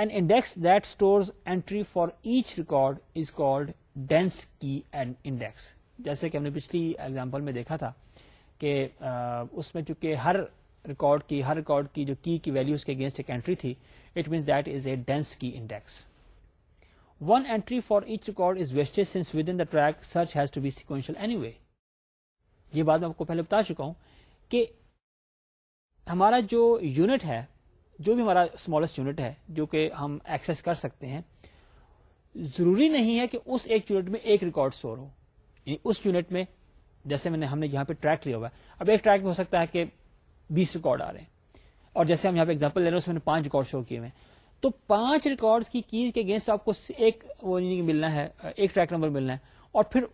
an index that stores entry for each record is called dense key and index جیسے کہ ہم نے پچھلی ایگزامپل میں دیکھا تھا کہ اس میں چونکہ ہر ریکارڈ کی ہر ریکارڈ کی جو کی کی ویلو کے اگینسٹ ایک اینٹری تھی it means that is a dense key index one entry for each record is waste since within the track search has to be sequential anyway یہ بات میں آپ کو پہلے بتا چکا ہوں کہ ہمارا جو یونٹ ہے جو بھی ہمارا اسمالسٹ یونٹ ہے جو کہ ہم ایکسس کر سکتے ہیں ضروری نہیں ہے کہ اس ایک یونٹ میں ایک ریکارڈ اسٹور ہو یعنی اس یونٹ میں جیسے میں نے ہم نے یہاں پہ ٹریک لیا ہوا ہے اب ایک ٹریک میں ہو سکتا ہے کہ بیس ریکارڈ آ رہے ہیں اور جیسے ہم یہاں پہ ایگزامپل لے رہے ہیں اس میں نے پانچ ریکارڈ شو کیے ہوئے تو پانچ ریکارڈ کی کیز کے اگینسٹ آپ کو ایک وہ نہیں یعنی ملنا ہے ایک ٹریک نمبر ملنا ہے اور پھر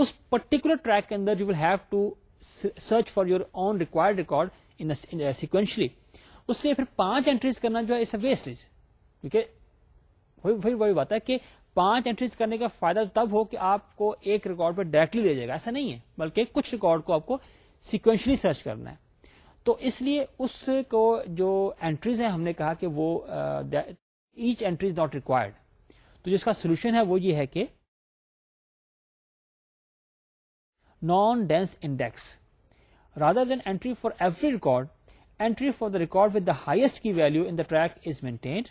اس پرٹیکولر ٹریک کے اندر you will have to search for your own required record sequentially اس لیے پھر پانچ انٹریز کرنا جو ہے اٹس اے ویسٹ کیونکہ وہی بڑی بات ہے کہ پانچ انٹریز کرنے کا فائدہ تو تب ہو کہ آپ کو ایک ریکارڈ پہ ڈائریکٹلی دے جائے گا ایسا نہیں ہے بلکہ کچھ ریکارڈ کو آپ کو سیکوینشلی سرچ کرنا ہے تو اس لیے اس کو جو انٹریز ہے ہم نے کہا کہ وہ ایچ از ناٹ ریکوائرڈ تو جس کا سولوشن ہے وہ یہ ہے کہ non dense index rather than entry for every record entry for the record with the highest key value in the track is maintained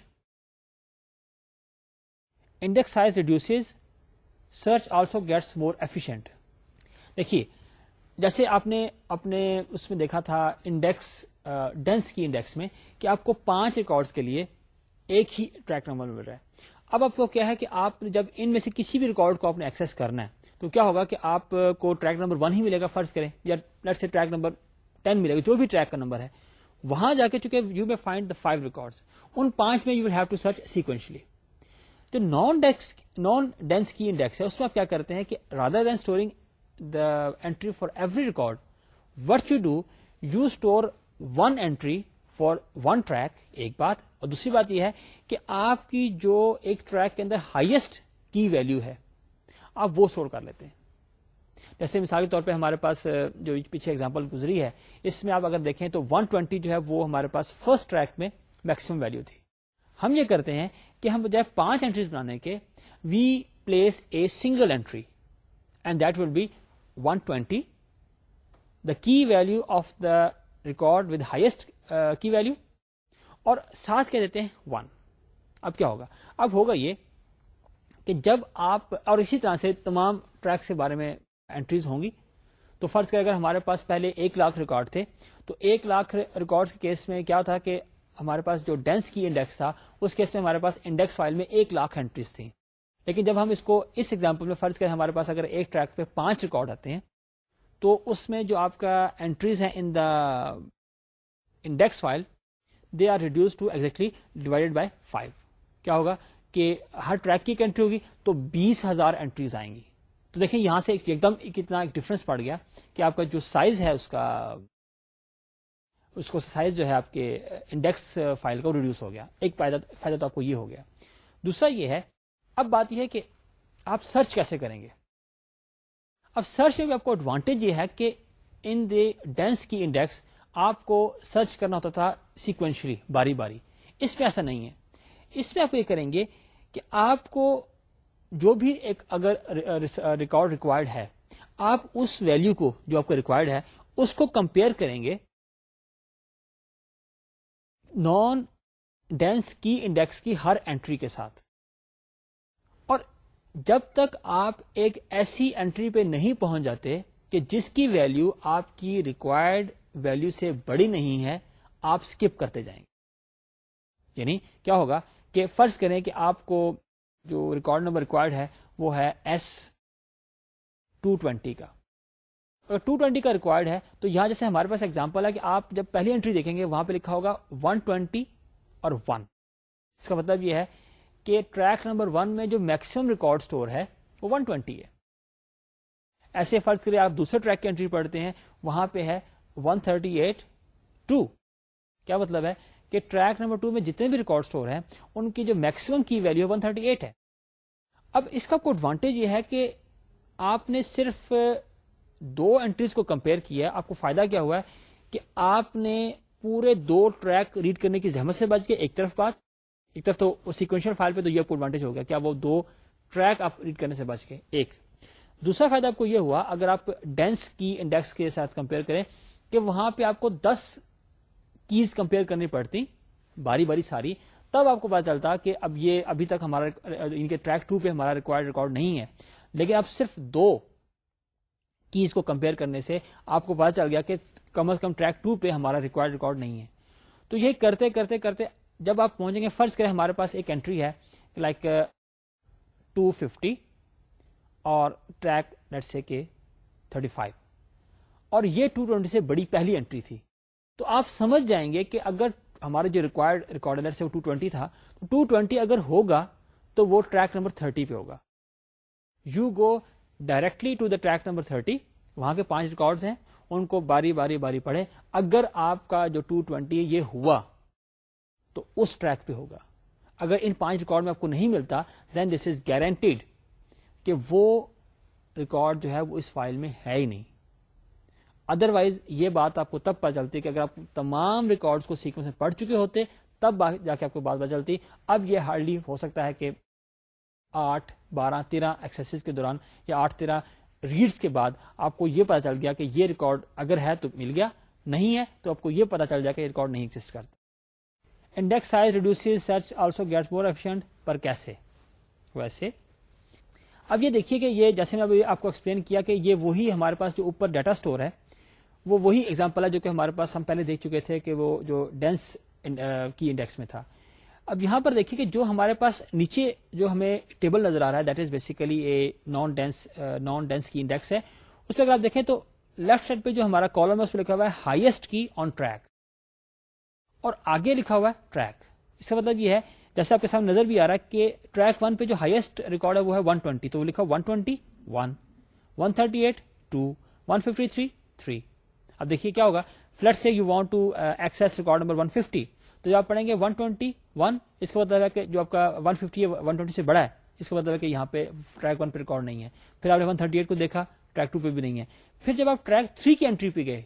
index size reduce search also gets more efficient دیکھیے جیسے آپ نے اپنے اس میں دیکھا تھا index dense کی انڈیکس میں کہ آپ کو پانچ ریکارڈس کے لیے ایک ہی ٹریک نمبر مل رہا ہے اب آپ کو کیا ہے کہ آپ جب ان میں سے کسی بھی ریکارڈ کو آپ نے ایکسس کرنا ہے تو کیا ہوگا کہ آپ کو ٹریک نمبر ون ہی ملے گا فرض کریں یا سے ٹریک نمبر ٹین ملے گا جو بھی ٹریک کا نمبر ہے وہاں جا کے چونکہ یو میں فائنڈ دا فائیو ریکارڈ ان پانچ میں you will have to search sequentially جو نان ڈیکس نان ڈینس کی انڈیکس ہے اس میں آپ کیا کرتے ہیں کہ rather than storing the entry for every record what you do you store one entry for one track ایک بات اور دوسری بات یہ ہے کہ آپ کی جو ایک ٹریک کے اندر ہائیسٹ کی ویلو ہے آپ وہ اسٹور کر لیتے ہیں جیسے مثال کے طور پہ ہمارے پاس جو پیچھے ایگزامپل گزری ہے اس میں آپ اگر دیکھیں تو 120 جو ہے وہ ہمارے پاس فرسٹ ٹریک میں میکسیمم ویلو تھی ہم یہ کرتے ہیں کہ ہم بجائے پانچ اینٹریز بنانے کے we place a single entry and that will be one twenty the key value of the record with highest key value اور ساتھ کہہ دیتے ہیں ون اب کیا ہوگا اب ہوگا یہ کہ جب آپ اور اسی طرح سے تمام ٹریکس کے بارے میں اینٹریز ہوں گی تو فرض کر اگر ہمارے پاس پہلے ایک لاکھ ریکارڈ تھے تو ایک لاکھ ریکارڈ کے کیس میں کیا تھا کہ ہمارے پاس جو ڈینس کی انڈیکس تھا اس کیس میں ہمارے پاس انڈیکس فائل میں ایک لاکھ اینٹریز تھیں لیکن جب ہم اس کو اس ایگزامپل میں فرض کریں ہمارے پاس اگر ایک ٹریک پہ پانچ ریکارڈ آتے ہیں تو اس میں جو آپ کا انٹریز ہیں in the index file they are reduce to exactly divided by five کیا ہوگا کہ ہر ٹریک کی ایک انٹری ہوگی تو بیس ہزار انٹریز آئیں گی تو دیکھیں یہاں سے ایک دم کتنا ایک ڈفرنس پڑ گیا کہ آپ کا جو سائز ہے اس کا اس کو سائز جو ہے آپ کے انڈیکس uh, فائل uh, کو ریڈیوس ہو گیا ایک فائدہ تو آپ کو یہ ہو گیا دوسرا یہ ہے اب بات یہ ہے کہ آپ سرچ کیسے کریں گے اب سرچ میں بھی آپ کو ایڈوانٹیج یہ ہے کہ ان دی ڈینس کی انڈیکس آپ کو سرچ کرنا ہوتا تھا سیکوینشلی باری باری اس میں ایسا نہیں ہے اس میں آپ یہ کریں گے کہ آپ کو جو بھی ایک اگر ریکارڈ ریکوائرڈ uh, ہے آپ اس ویلو کو جو آپ کو ریکوائرڈ ہے اس کو کمپیئر کریں گے نان ڈینس کی انڈیکس کی ہر انٹری کے ساتھ اور جب تک آپ ایک ایسی انٹری پہ نہیں پہنچ جاتے کہ جس کی ویلو آپ کی ریکوائرڈ ویلو سے بڑی نہیں ہے آپ اسکپ کرتے جائیں گے یعنی کیا ہوگا کہ فرض کریں کہ آپ کو جو ریکارڈ نمبر ریکوائرڈ ہے وہ ہے ایس ٹو ٹوینٹی کا ٹو ٹوینٹی کا ریکوائرڈ ہے تو یہاں جیسے ہمارے پاس ایگزامپل ہے کہ آپ جب پہلی انٹری دیکھیں گے وہاں پہ لکھا ہوگا ون ٹوینٹی اور ون اس کا مطلب یہ ہے کہ ٹریک نمبر ون میں جو میکسیمم ریکارڈ اسٹور ہے وہ ون ٹوینٹی ہے ایسے فرض کریے آپ دوسرے ٹریک کی انٹری پڑھتے ہیں وہاں پہ ہے ون تھرٹی ایٹ ٹو کیا مطلب ہے کہ ٹریک نمبر ٹو میں جتنے بھی ریکارڈ اسٹور ہیں ان کی جو میکسیمم کی ویلو ون تھرٹی ایٹ ہے اب اس کا کوئی ایڈوانٹیج یہ ہے کہ آپ نے صرف دو اینٹریز کو کمپیئر کیا آپ کو فائدہ کیا ہوا ہے کہ آپ نے پورے دو ٹریک ریڈ کرنے کی زحمت سے بچ کے ایک طرف بات ایک طرف تو سیکوینشل فائل پہ تو یہ ایڈوانٹیج ہو گیا کیا وہ دو ٹریک آپ ریڈ کرنے سے بچ کے ایک دوسرا فائدہ آپ کو یہ ہوا اگر آپ ڈینس کی انڈیکس کے ساتھ کمپیئر کریں کہ وہاں پہ آپ کو دس کیز کمپیئر کرنی پڑتی باری باری ساری تب آپ کو پتا چلتا کہ اب یہ ابھی تک ہمارا ان کے ٹریک ٹو پہ ہمارا ریکوائرڈ ریکارڈ نہیں ہے لیکن آپ صرف دو کیز کو کمپیئر کرنے سے آپ کو پتا چل گیا کہ کم از کم ٹریک ٹو پہ ہمارا ریکوائرڈ ریکارڈ نہیں ہے تو یہ کرتے کرتے کرتے جب آپ پہنچیں گے فرض کریں ہمارے پاس ایک انٹری ہے لائک ٹو ففٹی اور ٹریک سے کے تھرٹی فائیو اور یہ ٹو ٹوینٹی سے بڑی پہلی انٹری تھی تو آپ سمجھ جائیں گے کہ اگر ہمارا جو ریکوائرڈ ریکارڈ سے ٹو ٹوینٹی تھا تو ٹو ٹوینٹی اگر ہوگا تو وہ ٹریک نمبر تھرٹی پہ ہوگا you go directly to the track number 30 وہاں کے پانچ ریکارڈ ہیں ان کو باری باری باری پڑھے اگر آپ کا جو 220 ٹوینٹی یہ ہوا تو اس ٹریک پہ ہوگا اگر ان پانچ ریکارڈ میں آپ کو نہیں ملتا دین دس از گارنٹیڈ کہ وہ ریکارڈ جو ہے وہ اس فائل میں ہے ہی نہیں ادروائز یہ بات آپ کو تب پتا چلتی کہ اگر آپ تمام ریکارڈ کو سیکوینس میں پڑھ چکے ہوتے تب جا کے آپ کو بات پتہ چلتی اب یہ ہارڈلی ہو سکتا ہے کہ آٹھ بارہ تیرہ ایکسرسائز کے دوران یا آٹھ تیرہ ریڈس کے بعد آپ کو یہ پتا چل گیا کہ یہ ریکارڈ اگر ہے تو مل گیا نہیں ہے تو آپ کو یہ پتا چل جائے کہ یہ ریکارڈ نہیں کرتا index size reduce search also more پر کیسے ویسے اب یہ دیکھیے کہ یہ جیسے میں ابھی آپ کو ایکسپلین کیا کہ یہ وہی ہمارے پاس جو اوپر ڈیٹا اسٹور ہے وہ وہی ایگزامپل ہے جو کہ ہمارے پاس ہم پہلے دیکھ چکے تھے کہ وہ جو ڈینس کی انڈیکس میں تھا اب یہاں پر دیکھیے کہ جو ہمارے پاس نیچے جو ہمیں ٹیبل نظر آ رہا ہے that is basically a non non dense dense key index ہے اس پہ اگر آپ دیکھیں تو لیفٹ سائڈ پہ جو ہمارا کالم ہے اس پہ لکھا ہوا ہے ہائیسٹ کی آن ٹریک اور آگے لکھا ہوا ہے ٹریک اس کا مطلب یہ ہے جیسے آپ کے سامنے نظر بھی آ رہا ہے کہ ٹریک ون پہ جو ہائیسٹ ریکارڈ ہے وہ ہے 120 تو وہ لکھا one twenty one one thirty eight two one fifty three three اب دیکھیے کیا ہوگا فلٹ سے you want to access record number 150 تو جو آپ پڑھیں گے ون اس ون اس مطلب ہے کہ جو آپ کا ون ففٹی ون ٹوینٹی سے بڑا ہے اس کا مطلب ہے کہ یہاں پہ ٹریک ون پہ ریکارڈ نہیں ہے پھر آپ نے ون تھرٹی ایٹ کو دیکھا ٹریک ٹو پہ بھی نہیں ہے پھر جب آپ ٹریک تھری کی انٹری پہ گئے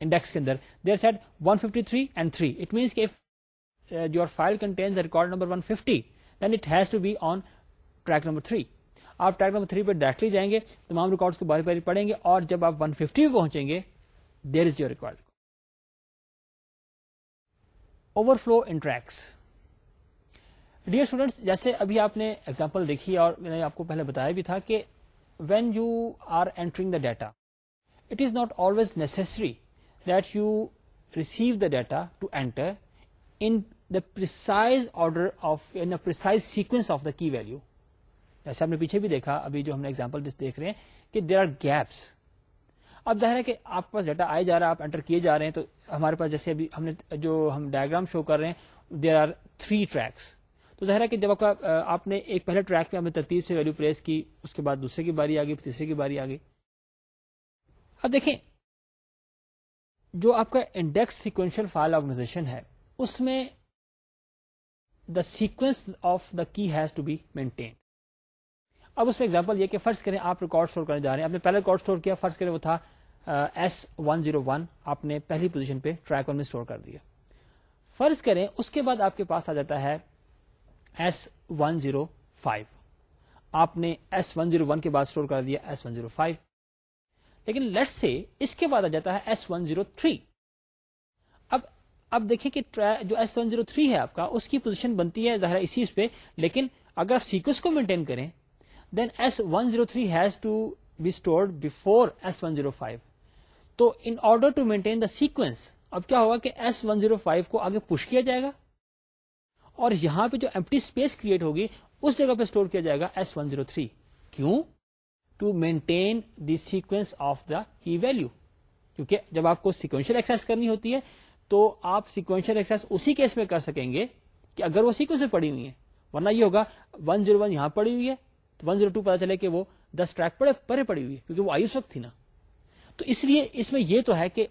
انڈیکس کے اندر there set one fifty three and three it means file contain record number one fifty then it has to be on track number three آپ ٹریک نمبر تھری پہ directly جائیں گے تمام record کو باری باری پڑھیں گے اور جب آپ ون ففٹی پہ پہنچیں گے there is your record overflow in tracks dear students جیسے ابھی آپ نے ایگزامپل دیکھی اور میں نے آپ کو پہلے بتایا بھی تھا کہ when you are entering the data it is not always necessary that you receive the data to enter in the precise order of in precise sequence of the key value جیسے آپ نے پیچھے بھی دیکھا ابھی جو ہم نے ایگزامپل دیکھ رہے ہیں کہ دیر آر گیپس اب ظاہر ہے کہ آپ کے پاس ڈیٹا آئے جا رہا ہے آپ انٹر کیے جا رہے ہیں تو ہمارے پاس جیسے ابھی ہم نے جو ہم ڈائگرام شو کر رہے ہیں دیر آر تھری ٹریکس تو ظاہر ہے کہ جب آپ نے ایک پہلے ٹریک پہ ترتیب سے ویلو پلیس کی اس کے بعد دوسرے کی باری آ گئی تیسرے کی باری گئی اب دیکھیں جو آپ کا انڈیکس سیکوینشل فائل آرگنائزیشن ہے اس میں the sequence of the key has to be maintain اب اس میں ایگزامپل یہ کہ فرض کریں آپ ریکارڈ اسٹور کرنے جا رہے ہیں آپ نے پہلے ریکارڈ اسٹور کیا فرض کریں وہ تھا ایس ون زیرو ون آپ نے پہلی پوزیشن پہ ٹریک ون میں اسٹور کر دیا فرض کریں اس کے بعد آپ کے پاس آ جاتا ہے ایس ون زیرو فائیو آپ نے ایس ون زیرو ون کے بعد اسٹور کر دیا ایس ون زیرو فائیو لیکن لیٹ سے اس کے بعد آ جاتا ہے ایس ون زیرو تھری اب اب دیکھیں کہ جو ایس ون زیرو تھری ہے آپ کا اس کی پوزیشن بنتی ہے ظاہر اسی اس پہ لیکن اگر آپ سیکوس کو مینٹین کریں then S one zero three has to be store before S one zero five so in order to maintain the sequence اب کیا ہوگا کہ ایس ون زیرو فائیو کو آگے پوش کیا جائے گا اور یہاں پہ جو ایمٹی اسپیس کریٹ ہوگی اس جگہ پہ اسٹور کیا جائے گا ایس ون زیرو تھری کیوں to maintain the sequence of the key value کیونکہ جب آپ کو سیکوینشل ایکسس کرنی ہوتی ہے تو آپ سیکوینشل ایکسس اسی کیس میں کر سکیں گے کہ اگر وہ سیکوینس پڑی ہوئی ہے ورنہ یہ ہوگا ون زیرو ون یہاں پڑی ہوئی ہے تو ون زیرو ٹو پتا چلے کہ وہ دس ٹریک پڑے پرے پڑی ہوئی ہے کیونکہ وہ آئی وقت تھی نا تو اس لیے اس میں یہ تو ہے کہ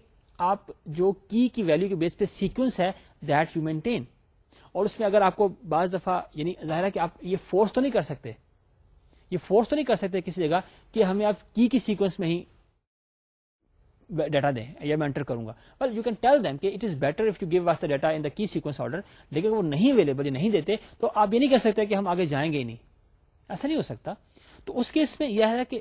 آپ جو کی کی ویلو کے بیس پہ سیکوینس ہے دیٹ یو مینٹین اور اس میں اگر آپ کو بعض دفعہ یعنی ظاہر ہے کہ آپ یہ فورس تو نہیں کر سکتے یہ فورس تو نہیں کر سکتے کسی جگہ کہ ہمیں آپ کی کی سیکوینس میں ہی ڈیٹا دیں یا میں انٹر کروں گا well you can tell them کہ it is better if you give the data in the key sequence order لیکن وہ نہیں اویلیبل نہیں دیتے تو آپ یہ نہیں کہہ سکتے کہ ہم آگے جائیں گے ہی نہیں ایسا نہیں ہو سکتا تو اس کیس میں یہ ہے کہ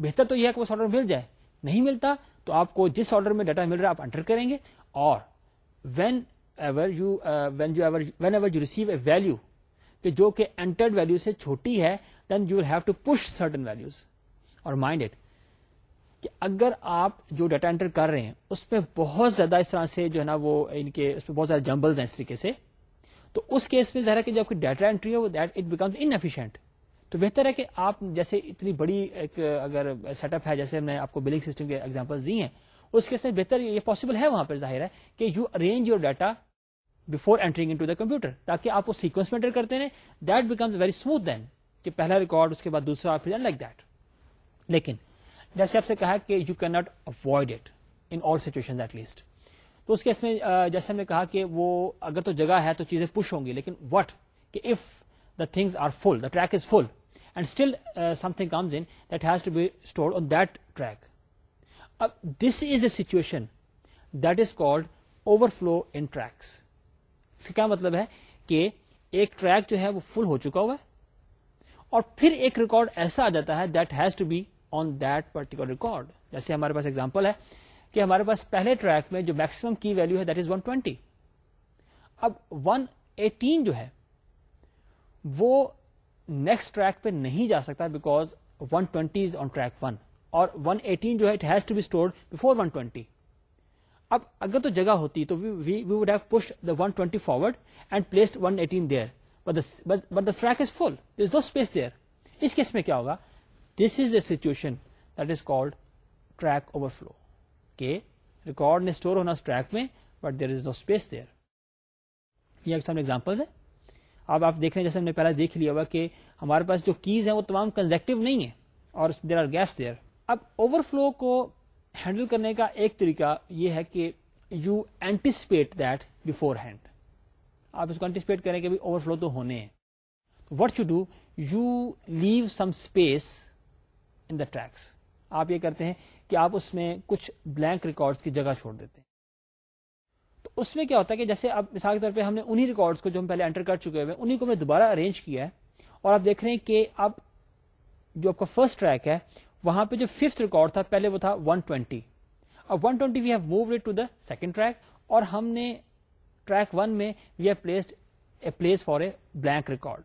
بہتر تو یہ ہے کہ وہ آرڈر مل جائے نہیں ملتا تو آپ کو جس آرڈر میں ڈیٹا مل رہا ہے آپ انٹر کریں گے اور whenever you you you when whenever ever receive a value کہ جو کہ انٹرڈ ویلو سے چھوٹی ہے then you have to push certain values اور مائنڈ اٹ کہ اگر آپ جو ڈیٹا انٹر کر رہے ہیں اس پہ بہت زیادہ اس طرح سے جو ہے نا وہ ان کے اس بہت زیادہ جمبلز ہیں اس طریقے سے تو اس کیس میں ظاہر ہے کہ ڈیٹا انٹری ہے وہ دیٹ اٹ بیکمس انفیشینٹ تو بہتر ہے کہ آپ جیسے اتنی بڑی ایک اگر سیٹ اپ ہے جیسے ہم نے آپ کو بلنگ سسٹم کے ایگزامپل دی ہیں اس کیس میں بہتر یہ پاسبل ہے وہاں پر ظاہر ہے کہ you arrange your data before entering into the computer تاکہ آپ وہ میں انٹر کرتے ہیں that becomes very smooth then کہ پہلا ریکارڈ اس کے بعد دوسرا پھر لائک دیٹ لیکن جیسے آپ سے کہا کہ you can not avoid it in all situation at least تو اس کیس میں جیسے ہم نے کہا کہ وہ اگر تو جگہ ہے تو چیزیں پوش ہوں گی لیکن وٹ کہ if the things are full the track is full still something comes in that has to be store on that track اب this is a situation that is called overflow in ایک track جو ہے وہ فل ہو چکا ہوا ہے اور پھر ایک ریکارڈ ایسا آ جاتا ہے that has to be on that particular record جیسے ہمارے پاس ایگزامپل ہے کہ ہمارے پاس پہلے ٹریک میں جو میکسمم کی ویلو ہے دیٹ از 120 اب 118 جو ہے وہ نیکسٹ ٹریک پہ نہیں جا سکتا بیکوز ون ٹوینٹی جو ہے it has to be one twenty اب اگر تو جگہ ہوتی تو وی ہے تو place one eighteen there but the track is full this do space there اس کیس میں کیا ہوگا this is a situation called track over flu کے ریکارڈ نے اسٹور ہونا اس ٹریک میں but there is space there یہ سامنے ایگزامپل ہے اب آپ دیکھ رہے ہیں جیسے ہم نے پہلے دیکھ لیا ہوا کہ ہمارے پاس جو کیز ہیں وہ تمام کنزیکٹو نہیں ہے اور دیر آر گیپس دیر اب اوور فلو کو ہینڈل کرنے کا ایک طریقہ یہ ہے کہ you anticipate that beforehand آپ اس کو اینٹیسپیٹ کریں کہ اوور فلو تو ہونے ہیں what you do you leave some space in the tracks آپ یہ کرتے ہیں کہ آپ اس میں کچھ بلینک ریکارڈ کی جگہ چھوڑ دیتے ہیں اس میں کیا ہوتا ہے کہ جیسے اب مثال کے طور پہ ہم نے انہی ریکارڈ کو جو ہم پہلے انٹر کر چکے ہوئے انہیں کو میں دوبارہ ارینج کیا ہے اور آپ دیکھ رہے ہیں کہ اب جو آپ کا فرسٹ ٹریک ہے وہاں پہ جو ففتھ ریکارڈ تھا پہلے وہ تھا 120 ٹوینٹی اب one twenty we have move to the second track اور ہم نے ٹریک ون میں we have placed a place for a blank record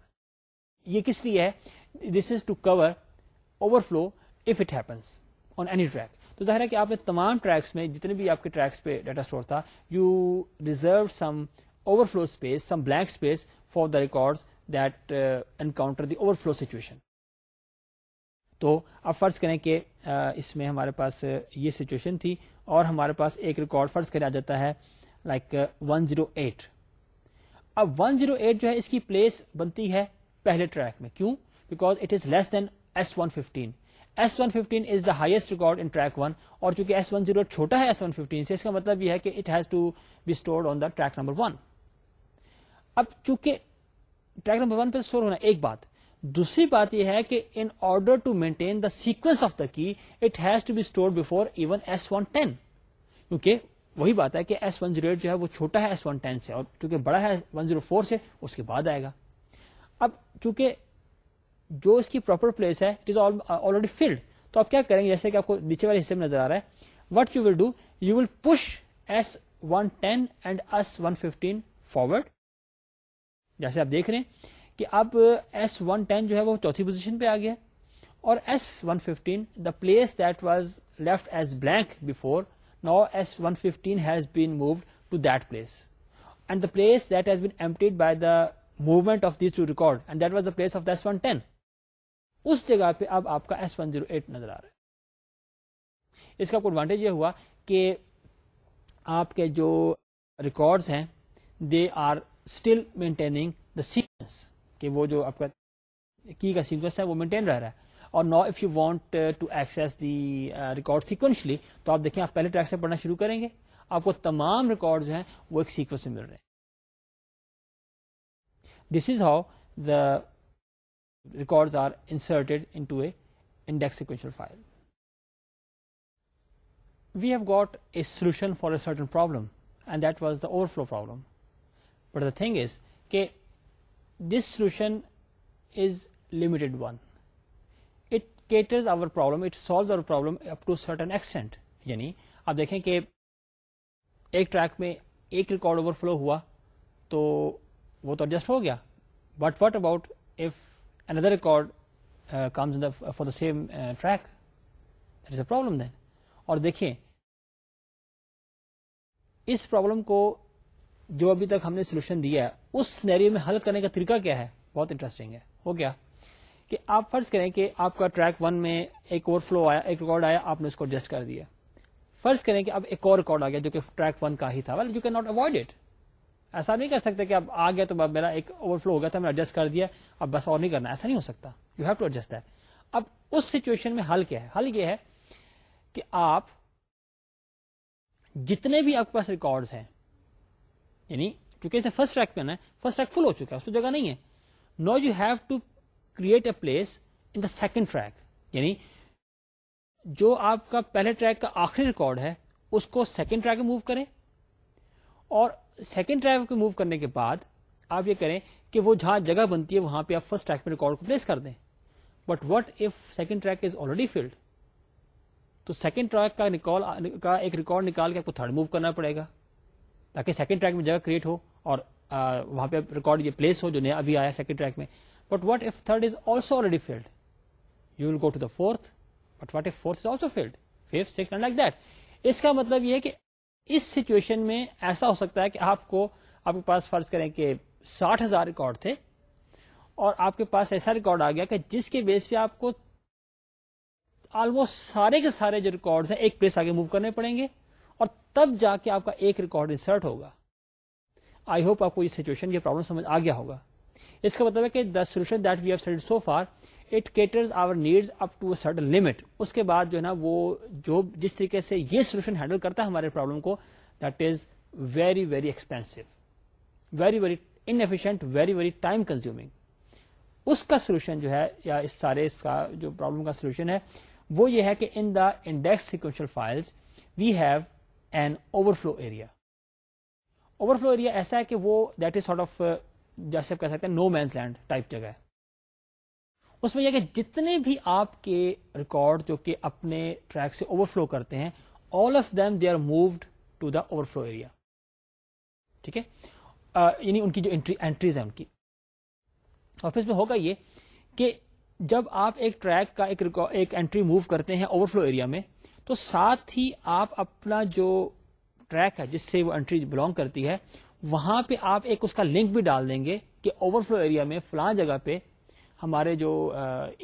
یہ کس لیے ہے this is to cover overflow if it happens on any track تو ظاہر ہے کہ آپ نے تمام ٹریکس میں جتنے بھی آپ کے ٹریکس پہ ڈیٹا اسٹور تھا you reserve some overflow space some black space for the record that encounter the overflow situation تو اب فرض کریں کہ uh, اس میں ہمارے پاس یہ سچویشن تھی اور ہمارے پاس ایک ریکارڈ فرض کرا جاتا ہے لائک ون زیرو ایٹ اب ون زیرو ایٹ جو ہے اس کی پلیس بنتی ہے پہلے ٹریک میں کیوں because it is less than S one fifteen S one fifteen is the highest record in track one اور چونکہ ایس ون زیرو چھوٹا ہے ایس ون ففٹین سے it has to be store on the track number ہونا ایک بات دوسری ہے کہ in order to maintain the sequence of the key it has even S one ten کیونکہ وہی بات ہے کہ ایس ون زیرو جو ہے وہ چھوٹا ہے ایس ون ٹین سے اور چونکہ بڑا ہے فور سے اس کے بعد آئے گا اب چونکہ جو اس کی پراپر پلیس ہے اٹ از آلریڈی تو آپ کیا کریں گے جیسے کہ آپ کو نیچے والے حصے میں نظر آ رہا ہے what you will do you will push S one ten and S one fifteen forward جیسے آپ دیکھ رہے ہیں کہ اب ایس ون ٹین جو ہے وہ چوتھی پوزیشن پہ آ گیا اور S one fifteen the place that was left as blank before now S one fifteen has been moved to that place and the place that has been emptied by the movement of these two record and that was the place of this one ten اس جگہ پہ اب آپ کا S one zero eight نظر آ رہا ہے اس کا کو ایڈوانٹیج یہ ہوا کہ آپ کے جو ریکارڈز ہیں they are still maintaining the sequence کہ وہ جو آپ کا کی کا سیکوینس ہے وہ مینٹین رہ رہا ہے اور نا if you want to access the record sequentially تو آپ دیکھیں آپ پہلے ٹریک سے پڑھنا شروع کریں گے آپ کو تمام ریکارڈز ہیں وہ ایک سیکوینس میں مل رہے ہیں this is how the record are inserted index sequential file we have got a solution for a certain problem and does the other the thing this solution is lid one it caters our problem it solve problem up to certain extent یعنی آپ دیکھیں کہ ایک track میں ایک record over flu ہوا تو وہ تو اڈجسٹ ہو گیا but what about if other record comes a for the same track this a problem then اور دیکھیں اس پرابلم کو جو ابھی تک ہم نے سولوشن دیا ہے اس سنری میں حل کرنے کا طریقہ کیا ہے بہت انٹرسٹنگ ہے ہو گیا کہ آپ فرض کریں کہ آپ کا ٹریک ون میں ایک اوور فلو آیا ایک ریکارڈ آیا آپ نے اس کو ایڈجسٹ کر دیا فرض کریں کہ اب ایک اور ریکارڈ آ گیا جو کہ ٹریک ون کا ہی تھا well you can not avoid it ایسا نہیں کر سکتے کہ اب آ گیا تو میرا ایک اوور فلو ہو گیا تھا میں ایڈجسٹ کر دیا اب بس اور نہیں کرنا ایسا نہیں ہو سکتا یو ہیو ٹو ایڈجسٹ اب اس سچویشن میں حل کیا ہے حل یہ ہے کہ آپ جتنے بھی آپ کے پاس ریکارڈ ہیں یعنی چونکہ اسے فرسٹ ٹریک پہ ہے فرسٹ ٹریک فل ہو چکا ہے اس پہ جگہ نہیں ہے no you have to create a place in the second track یعنی جو آپ کا پہلے ٹریک کا آخری ریکارڈ ہے اس کو سیکنڈ ٹریک میں موو کریں اور سیکنڈ ٹریک کو موو کرنے کے بعد آپ یہ کریں کہ وہ جہاں جگہ بنتی ہے وہاں پہ آپ فرسٹ ٹریک میں ریکارڈ کو پلیس کر دیں but what if second track is already filled تو سیکنڈ ٹریک کا ریکارڈ نکال کے آپ کو تھرڈ موو کرنا پڑے گا تاکہ سیکنڈ ٹریک میں جگہ کریٹ ہو اور وہاں پہ ریکارڈ یہ پلیس ہو جو نیا ابھی آیا سیکنڈ ٹریک میں but what if third is also already filled you will go to the fourth but what fourth is also filled fifth six like that اس کا مطلب یہ کہ اس سچویشن میں ایسا ہو سکتا ہے کہ آپ کو آپ کے پاس فرض کریں کہ ساٹھ ہزار ریکارڈ تھے اور آپ کے پاس ایسا ریکارڈ آ گیا کہ جس کے بیس پہ آپ کو آلموسٹ سارے کے سارے جو ریکارڈ ایک پلیس آگے موو کرنے پڑیں گے اور تب جا کے آپ کا ایک ریکارڈ انسرٹ ہوگا آئی ہوپ آپ کو یہ سچویشن یہ پرابلم سمجھ آ گیا ہوگا اس کا مطلب ہے کہ the solution that we have so far it caters our needs up to a certain limit اس کے بعد جو ہے نا وہ جو جس طریقے سے یہ سولوشن ہینڈل کرتا ہے ہمارے پرابلم کو that is very very expensive very very inefficient very very time consume اس کا سولوشن جو ہے یا اس سارے اس کا جو پرابلم کا سولوشن ہے وہ یہ ہے کہ in the index sequential files we have an overflow area overflow area ایسا ہے کہ وہ دیٹ از سارٹ آف جیسے کہہ سکتے ہیں نو مینس لینڈ ٹائپ جگہ ہے اس میں یہ کہ جتنے بھی آپ کے ریکارڈ جو کہ اپنے ٹریک سے اوور فلو کرتے ہیں all of them they are moved to the over flu area ٹھیک ہے یعنی ان کی جو ہیں ان کی اور پھر اس میں ہوگا یہ کہ جب آپ ایک ٹریک کا ایک انٹری موو کرتے ہیں اوور فلو ایریا میں تو ساتھ ہی آپ اپنا جو ٹریک ہے جس سے وہ انٹری بلانگ کرتی ہے وہاں پہ آپ ایک اس کا لنک بھی ڈال دیں گے کہ اوور فلو ایریا میں فلاں جگہ پہ ہمارے جو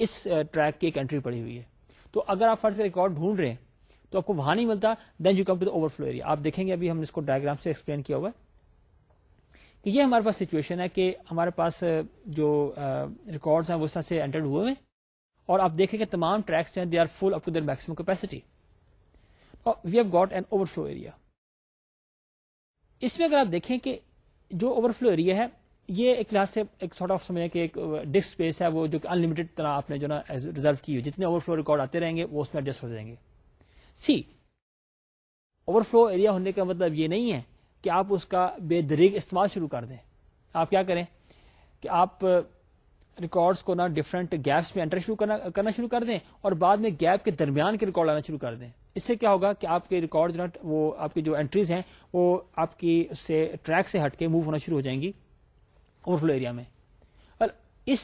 اس ٹریک کی ایک انٹری پڑی ہوئی ہے تو اگر آپ فرض ریکارڈ ڈھونڈ رہے ہیں تو آپ کو وہاں نہیں ملتا then you come to the over flu area آپ دیکھیں گے ابھی ہم نے اس کو ڈائگرام سے ایکسپلین کیا ہوا ہے کہ یہ ہمارے پاس سچویشن ہے کہ ہمارے پاس جو ریکارڈ ہیں وہ اس طرح سے انٹرڈ ہوئے ہیں اور آپ دیکھیں کہ تمام ٹریکس ہیں they are full up to their maximum capacity اور we have got an over flu area اس میں اگر آپ دیکھیں کہ جو اوور فلو ایریا ہے یہ ایک لحاظ سے ایک سارٹ آف سمجھیں کہ ایک ڈسک uh, اسپیس ہے وہ جو کہ انلمیٹڈ طرح آپ نے جو نا ریزرو کی ہوئی جتنے اوور فلو ریکارڈ آتے رہیں گے وہ اس میں ایڈجسٹ ہو جائیں گے سی اوور فلو ایریا ہونے کا مطلب یہ نہیں ہے کہ آپ اس کا بے دریک استعمال شروع کر دیں آپ کیا کریں کہ آپ ریکارڈز uh, کو نا ڈفرنٹ گیپس میں انٹر شروع کرنا شروع کر دیں اور بعد میں گیپ کے درمیان کے ریکارڈ لانا شروع کر دیں اس سے کیا ہوگا کہ آپ کے ریکارڈ جو آپ کی جو انٹریز ہیں وہ آپ کی اس سے ٹریک سے ہٹ کے موو ہونا شروع ہو جائیں گی اوور فلو ایریا میں اور اس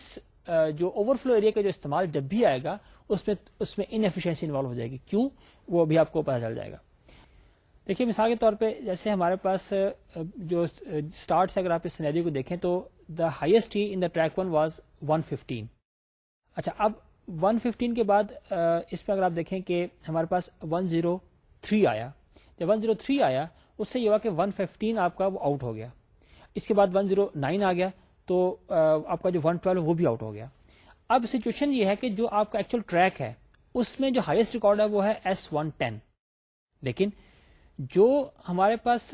جو اوور فلو ایریا کا جو استعمال جب بھی آئے گا اس میں اس میں انفیشینسی انوالو ہو جائے گی کیوں وہ بھی آپ کو پتا چل جائے گا دیکھیے مثال کے طور پہ جیسے ہمارے پاس جو اسٹارٹ سے اگر آپ اس سینیری کو دیکھیں تو the highest key in the track one was one fifteen اچھا اب ون ففٹین کے بعد اس پہ اگر آپ دیکھیں کہ ہمارے پاس ون زیرو تھری آیا جب ون زیرو تھری آیا اس سے یہ ہوا کہ ون ففٹین آپ کا وہ آؤٹ ہو گیا اس کے بعد 109 آ گیا تو آپ کا جو 112 ٹویلو وہ بھی آؤٹ ہو گیا اب سچویشن یہ ہے کہ جو آپ کا ایکچوئل ٹریک ہے اس میں جو ہائیسٹ ریکارڈ ہے وہ ہے ایس ون ٹین لیکن جو ہمارے پاس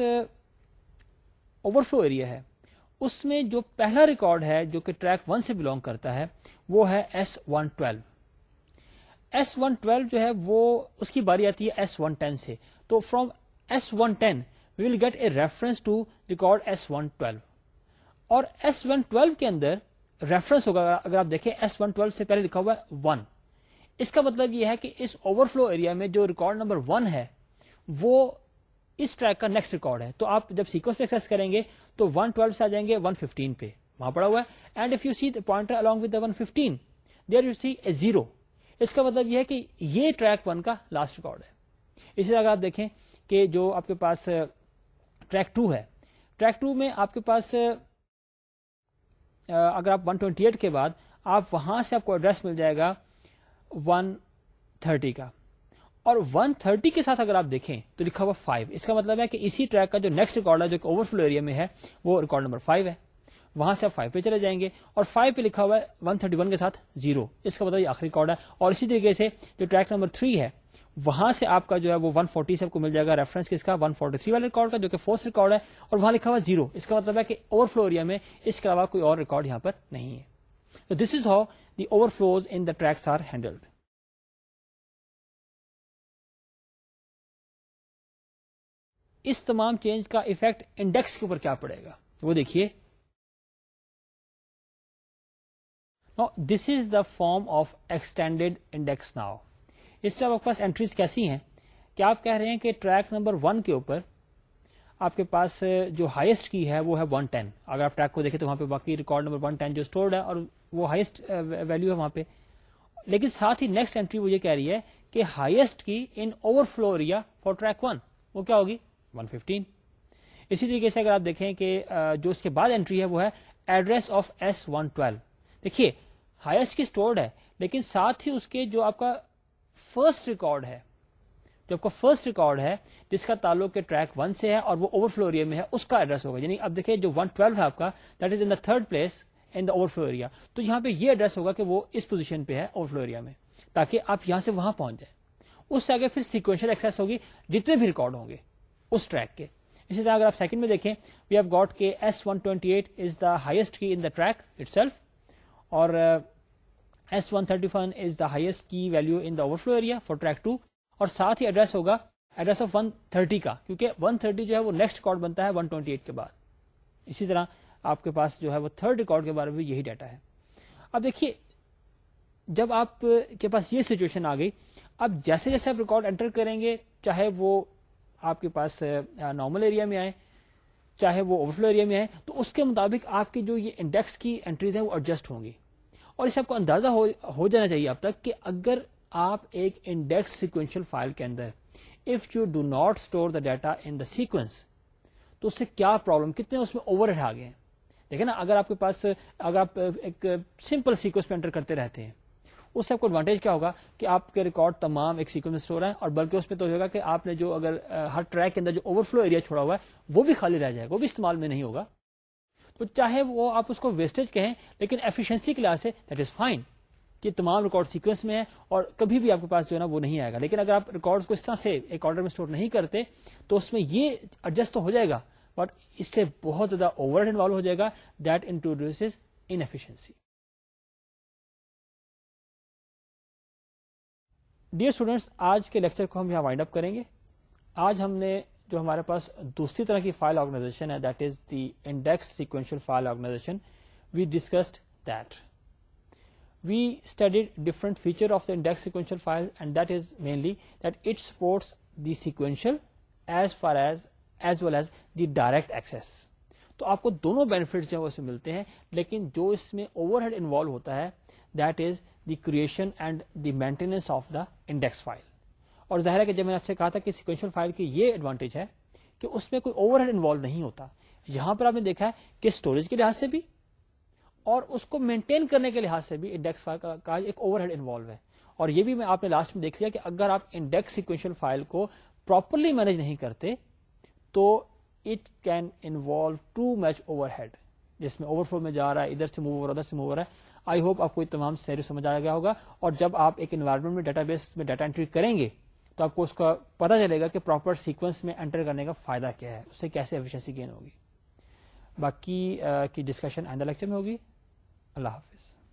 اوور فلو ایریا ہے اس میں جو پہلا ریکارڈ ہے جو کہ ٹریک ون سے بلونگ کرتا ہے وہ ہے S one twelve S one twelve جو ہے وہ اس کی باری آتی ہے ایس ون ٹین سے تو from S one ten we will get a reference to record S one twelve اور ایس ون ٹویلو کے اندر ریفرنس ہوگا اگر آپ دیکھیں ایس ون سے پہلے لکھا ہوا ہے ون اس کا مطلب یہ ہے کہ اس اوور فلو ایریا میں جو ریکارڈ نمبر ون ہے وہ اس ٹریک کا نیکسٹ ریکارڈ ہے تو آپ جب سیکوینس ایکس کریں گے تو ون ٹویلو سے آ جائیں گے ون ففٹین پہ وہاں پڑا ہوا ہے and if you you see see with one fifteen a zero اس کا مطلب یہ ہے کہ یہ ٹریک ون کا لاسٹ ریکارڈ ہے اسی طرح اگر آپ دیکھیں کہ جو آپ کے پاس ٹریک ٹو ہے ٹریک ٹو میں آپ کے پاس اگر آپ ون ایٹ کے بعد آپ وہاں سے آپ کو ایڈریس مل جائے گا ون تھرٹی کا اور ون تھرٹی کے ساتھ اگر آپ دیکھیں تو لکھا ہوا فائیو اس کا مطلب ہے کہ اسی ٹریک کا جو نیکسٹ ریکارڈ ہے جو کہ اوور فلو ایریا میں ہے وہ ریکارڈ نمبر فائیو ہے وہاں سے آپ فائیو پہ چلے جائیں گے اور فائیو پہ لکھا ہوا ہے ون تھرٹی ون کے ساتھ زیرو اس کا مطلب یہ آخری کارڈ ہے اور اسی طریقے سے جو ٹریک نمبر تھری ہے وہاں سے آپ کا جو ہے وہ 140 سے آپ کو مل جائے گا ریفرنس کس کا 143 والے ریکارڈ کا جو کہ فورتھ ریکارڈ ہے اور وہاں لکھا ہوا زیرو اس کا مطلب ہے کہ اوور فلو ایریا میں اس کے علاوہ کوئی اور ریکارڈ یہاں پر نہیں ہے تو this is how the overflows in the tracks are handled اس تمام چینج کا افیکٹ انڈیکس کے اوپر کیا پڑے گا وہ دیکھیے this is the form of extended index now آپ کے پاس انٹریز کیسی ہیں کیا آپ کہہ رہے ہیں کہ ٹریک نمبر ون کے اوپر آپ کے پاس جو ہائیسٹ کی ہے وہ ہے ون ٹین اگر آپ ٹریک کو دیکھیں تو وہاں پہ باقی ریکارڈ نمبر جو اسٹورڈ ہے اور وہ ہائیسٹ ویلو ہے وہاں پہ لیکن ساتھ ہی نیکسٹ اینٹری یہ کہہ رہی ہے کہ highest key in overflow area for track one وہ کیا ہوگی ون اسی طریقے سے اگر آپ دیکھیں کہ جو اس کے بعد اینٹری ہے وہ ہے address of S one twelve دیکھیے ہائیسٹ کی اسٹورڈ ہے لیکن ساتھ ہی اس کے جو آپ کا فرسٹ ریکارڈ ہے جو آپ کا فرسٹ ریکارڈ ہے جس کا تعلق کے ٹریک ون سے ہے اور وہ اوور فلو ایریا میں ہے اس کا ایڈریس ہوگا یعنی اب دیکھیں جو ون ٹویلو ہے آپ کا that in the third place in the over flu area تو یہاں پہ یہ ایڈریس ہوگا کہ وہ اس پوزیشن پہ ہے اوور فلو ایریا میں تاکہ آپ یہاں سے وہاں پہنچ جائیں اس سے آگے پھر سیکوینشل ایکسس ہوگی جتنے بھی ریکارڈ ہوں گے اس ٹریک کے اسی طرح اگر آپ سیکنڈ میں دیکھیں وی ہیو گاٹ کے S one twenty eight is the the highest key in track it self اور S one thirty one is the highest key value in flow area for track two اور ساتھ ہی address ہوگا address of one thirty کا کیونکہ one thirty جو ہے وہ نیکسٹ ریکارڈ بنتا ہے ون ٹوینٹی ایٹ کے بعد اسی طرح آپ کے پاس جو ہے وہ تھرڈ ریکارڈ کے بارے میں یہی ڈیٹا ہے اب دیکھیے جب آپ کے پاس یہ سچویشن آ گئی اب جیسے جیسے آپ ریکارڈ انٹر کریں گے چاہے وہ آپ کے پاس نارمل ایریا میں آئے چاہے وہ اوور فلو ایریا میں آئے تو اس کے مطابق آپ کے جو یہ انڈیکس کی انٹریز ہیں وہ ایڈجسٹ ہوں گی اور اس آپ کو اندازہ ہو جانا چاہیے اب تک کہ اگر آپ ایک انڈیکس سیکوینشل فائل کے اندر if you do not store the data in the sequence تو اس سے کیا پرابلم کتنے اس میں اوور ہیڈ آ گئے دیکھیں نا اگر آپ کے پاس اگر آپ ایک سمپل سیکوینس میں انٹر کرتے رہتے ہیں اس سے آپ کو ایڈوانٹیج کیا ہوگا کہ آپ کے ریکارڈ تمام ایک سیکوینس اسٹور ہیں اور بلکہ اس میں تو ہوگا کہ آپ نے جو اگر ہر ٹریک کے اندر جو اوور فلو ایریا چھوڑا ہوا ہے وہ بھی خالی رہ جائے گا وہ بھی استعمال میں نہیں ہوگا تو چاہے وہ آپ اس کو ویسٹیج کہیں لیکن ایفیشنسی لحاظ سے دیٹ از فائن تمام ریکارڈ سیکوینس میں ہے اور کبھی بھی آپ کے پاس جو ہے نا وہ نہیں آئے گا لیکن اگر آپ ریکارڈ ایک آرڈر میں اسٹور نہیں کرتے تو اس میں یہ ایڈجسٹ تو ہو جائے گا بٹ اس سے بہت زیادہ اوور انوالو ہو جائے گا that introduce inefficiency dear students آج کے لیکچر کو ہم یہاں وائنڈ اپ کریں گے آج ہم نے جو ہمارے پاس دوسری طرح کی فائل آرگنائزیشن ہے that is the index sequential file organization we discussed that we studied different feature of the index sequential file and that is mainly that it supports the sequential as far as as well as the direct access تو آپ کو دونوں benefit جو ہے اس میں ملتے ہیں لیکن جو اس میں اوور ہیڈ انوالو ہوتا ہے that is the creation and the maintenance of the index file اور ظاہر ہے کہ جب میں نے آپ سے کہا تھا کہ سیکوینشل فائل کی یہ ایڈوانٹیج ہے کہ اس میں کوئی اوور ہیڈ انوالو نہیں ہوتا یہاں پر آپ نے دیکھا ہے کہ اسٹوریج کے لحاظ سے بھی اور اس کو مینٹین کرنے کے لحاظ سے بھی انڈیکس فائل کا ایک اوور ہیڈ انوالو ہے اور یہ بھی میں آپ نے لاسٹ میں دیکھ لیا کہ اگر آپ انڈیکس سیکوینشل فائل کو پراپرلی مینج نہیں کرتے تو it can involve too much overhead جس میں اوور فلو میں جا رہا ہے ادھر سے موو اوور ادھر سے موو ہو رہا ہے آئی ہوپ آپ کو تمام سیریز سمجھ آیا گیا ہوگا اور جب آپ ایک انوائرمنٹ میں ڈیٹا بیس میں ڈیٹا انٹری کریں گے تو آپ کو اس کا پتا چلے گا کہ پراپر سیکوینس میں انٹر کرنے کا فائدہ کیا ہے اس سے کیسے ایفیشنسی گین ہوگی باقی کی ڈسکشن آئندہ لیکچر میں ہوگی اللہ حافظ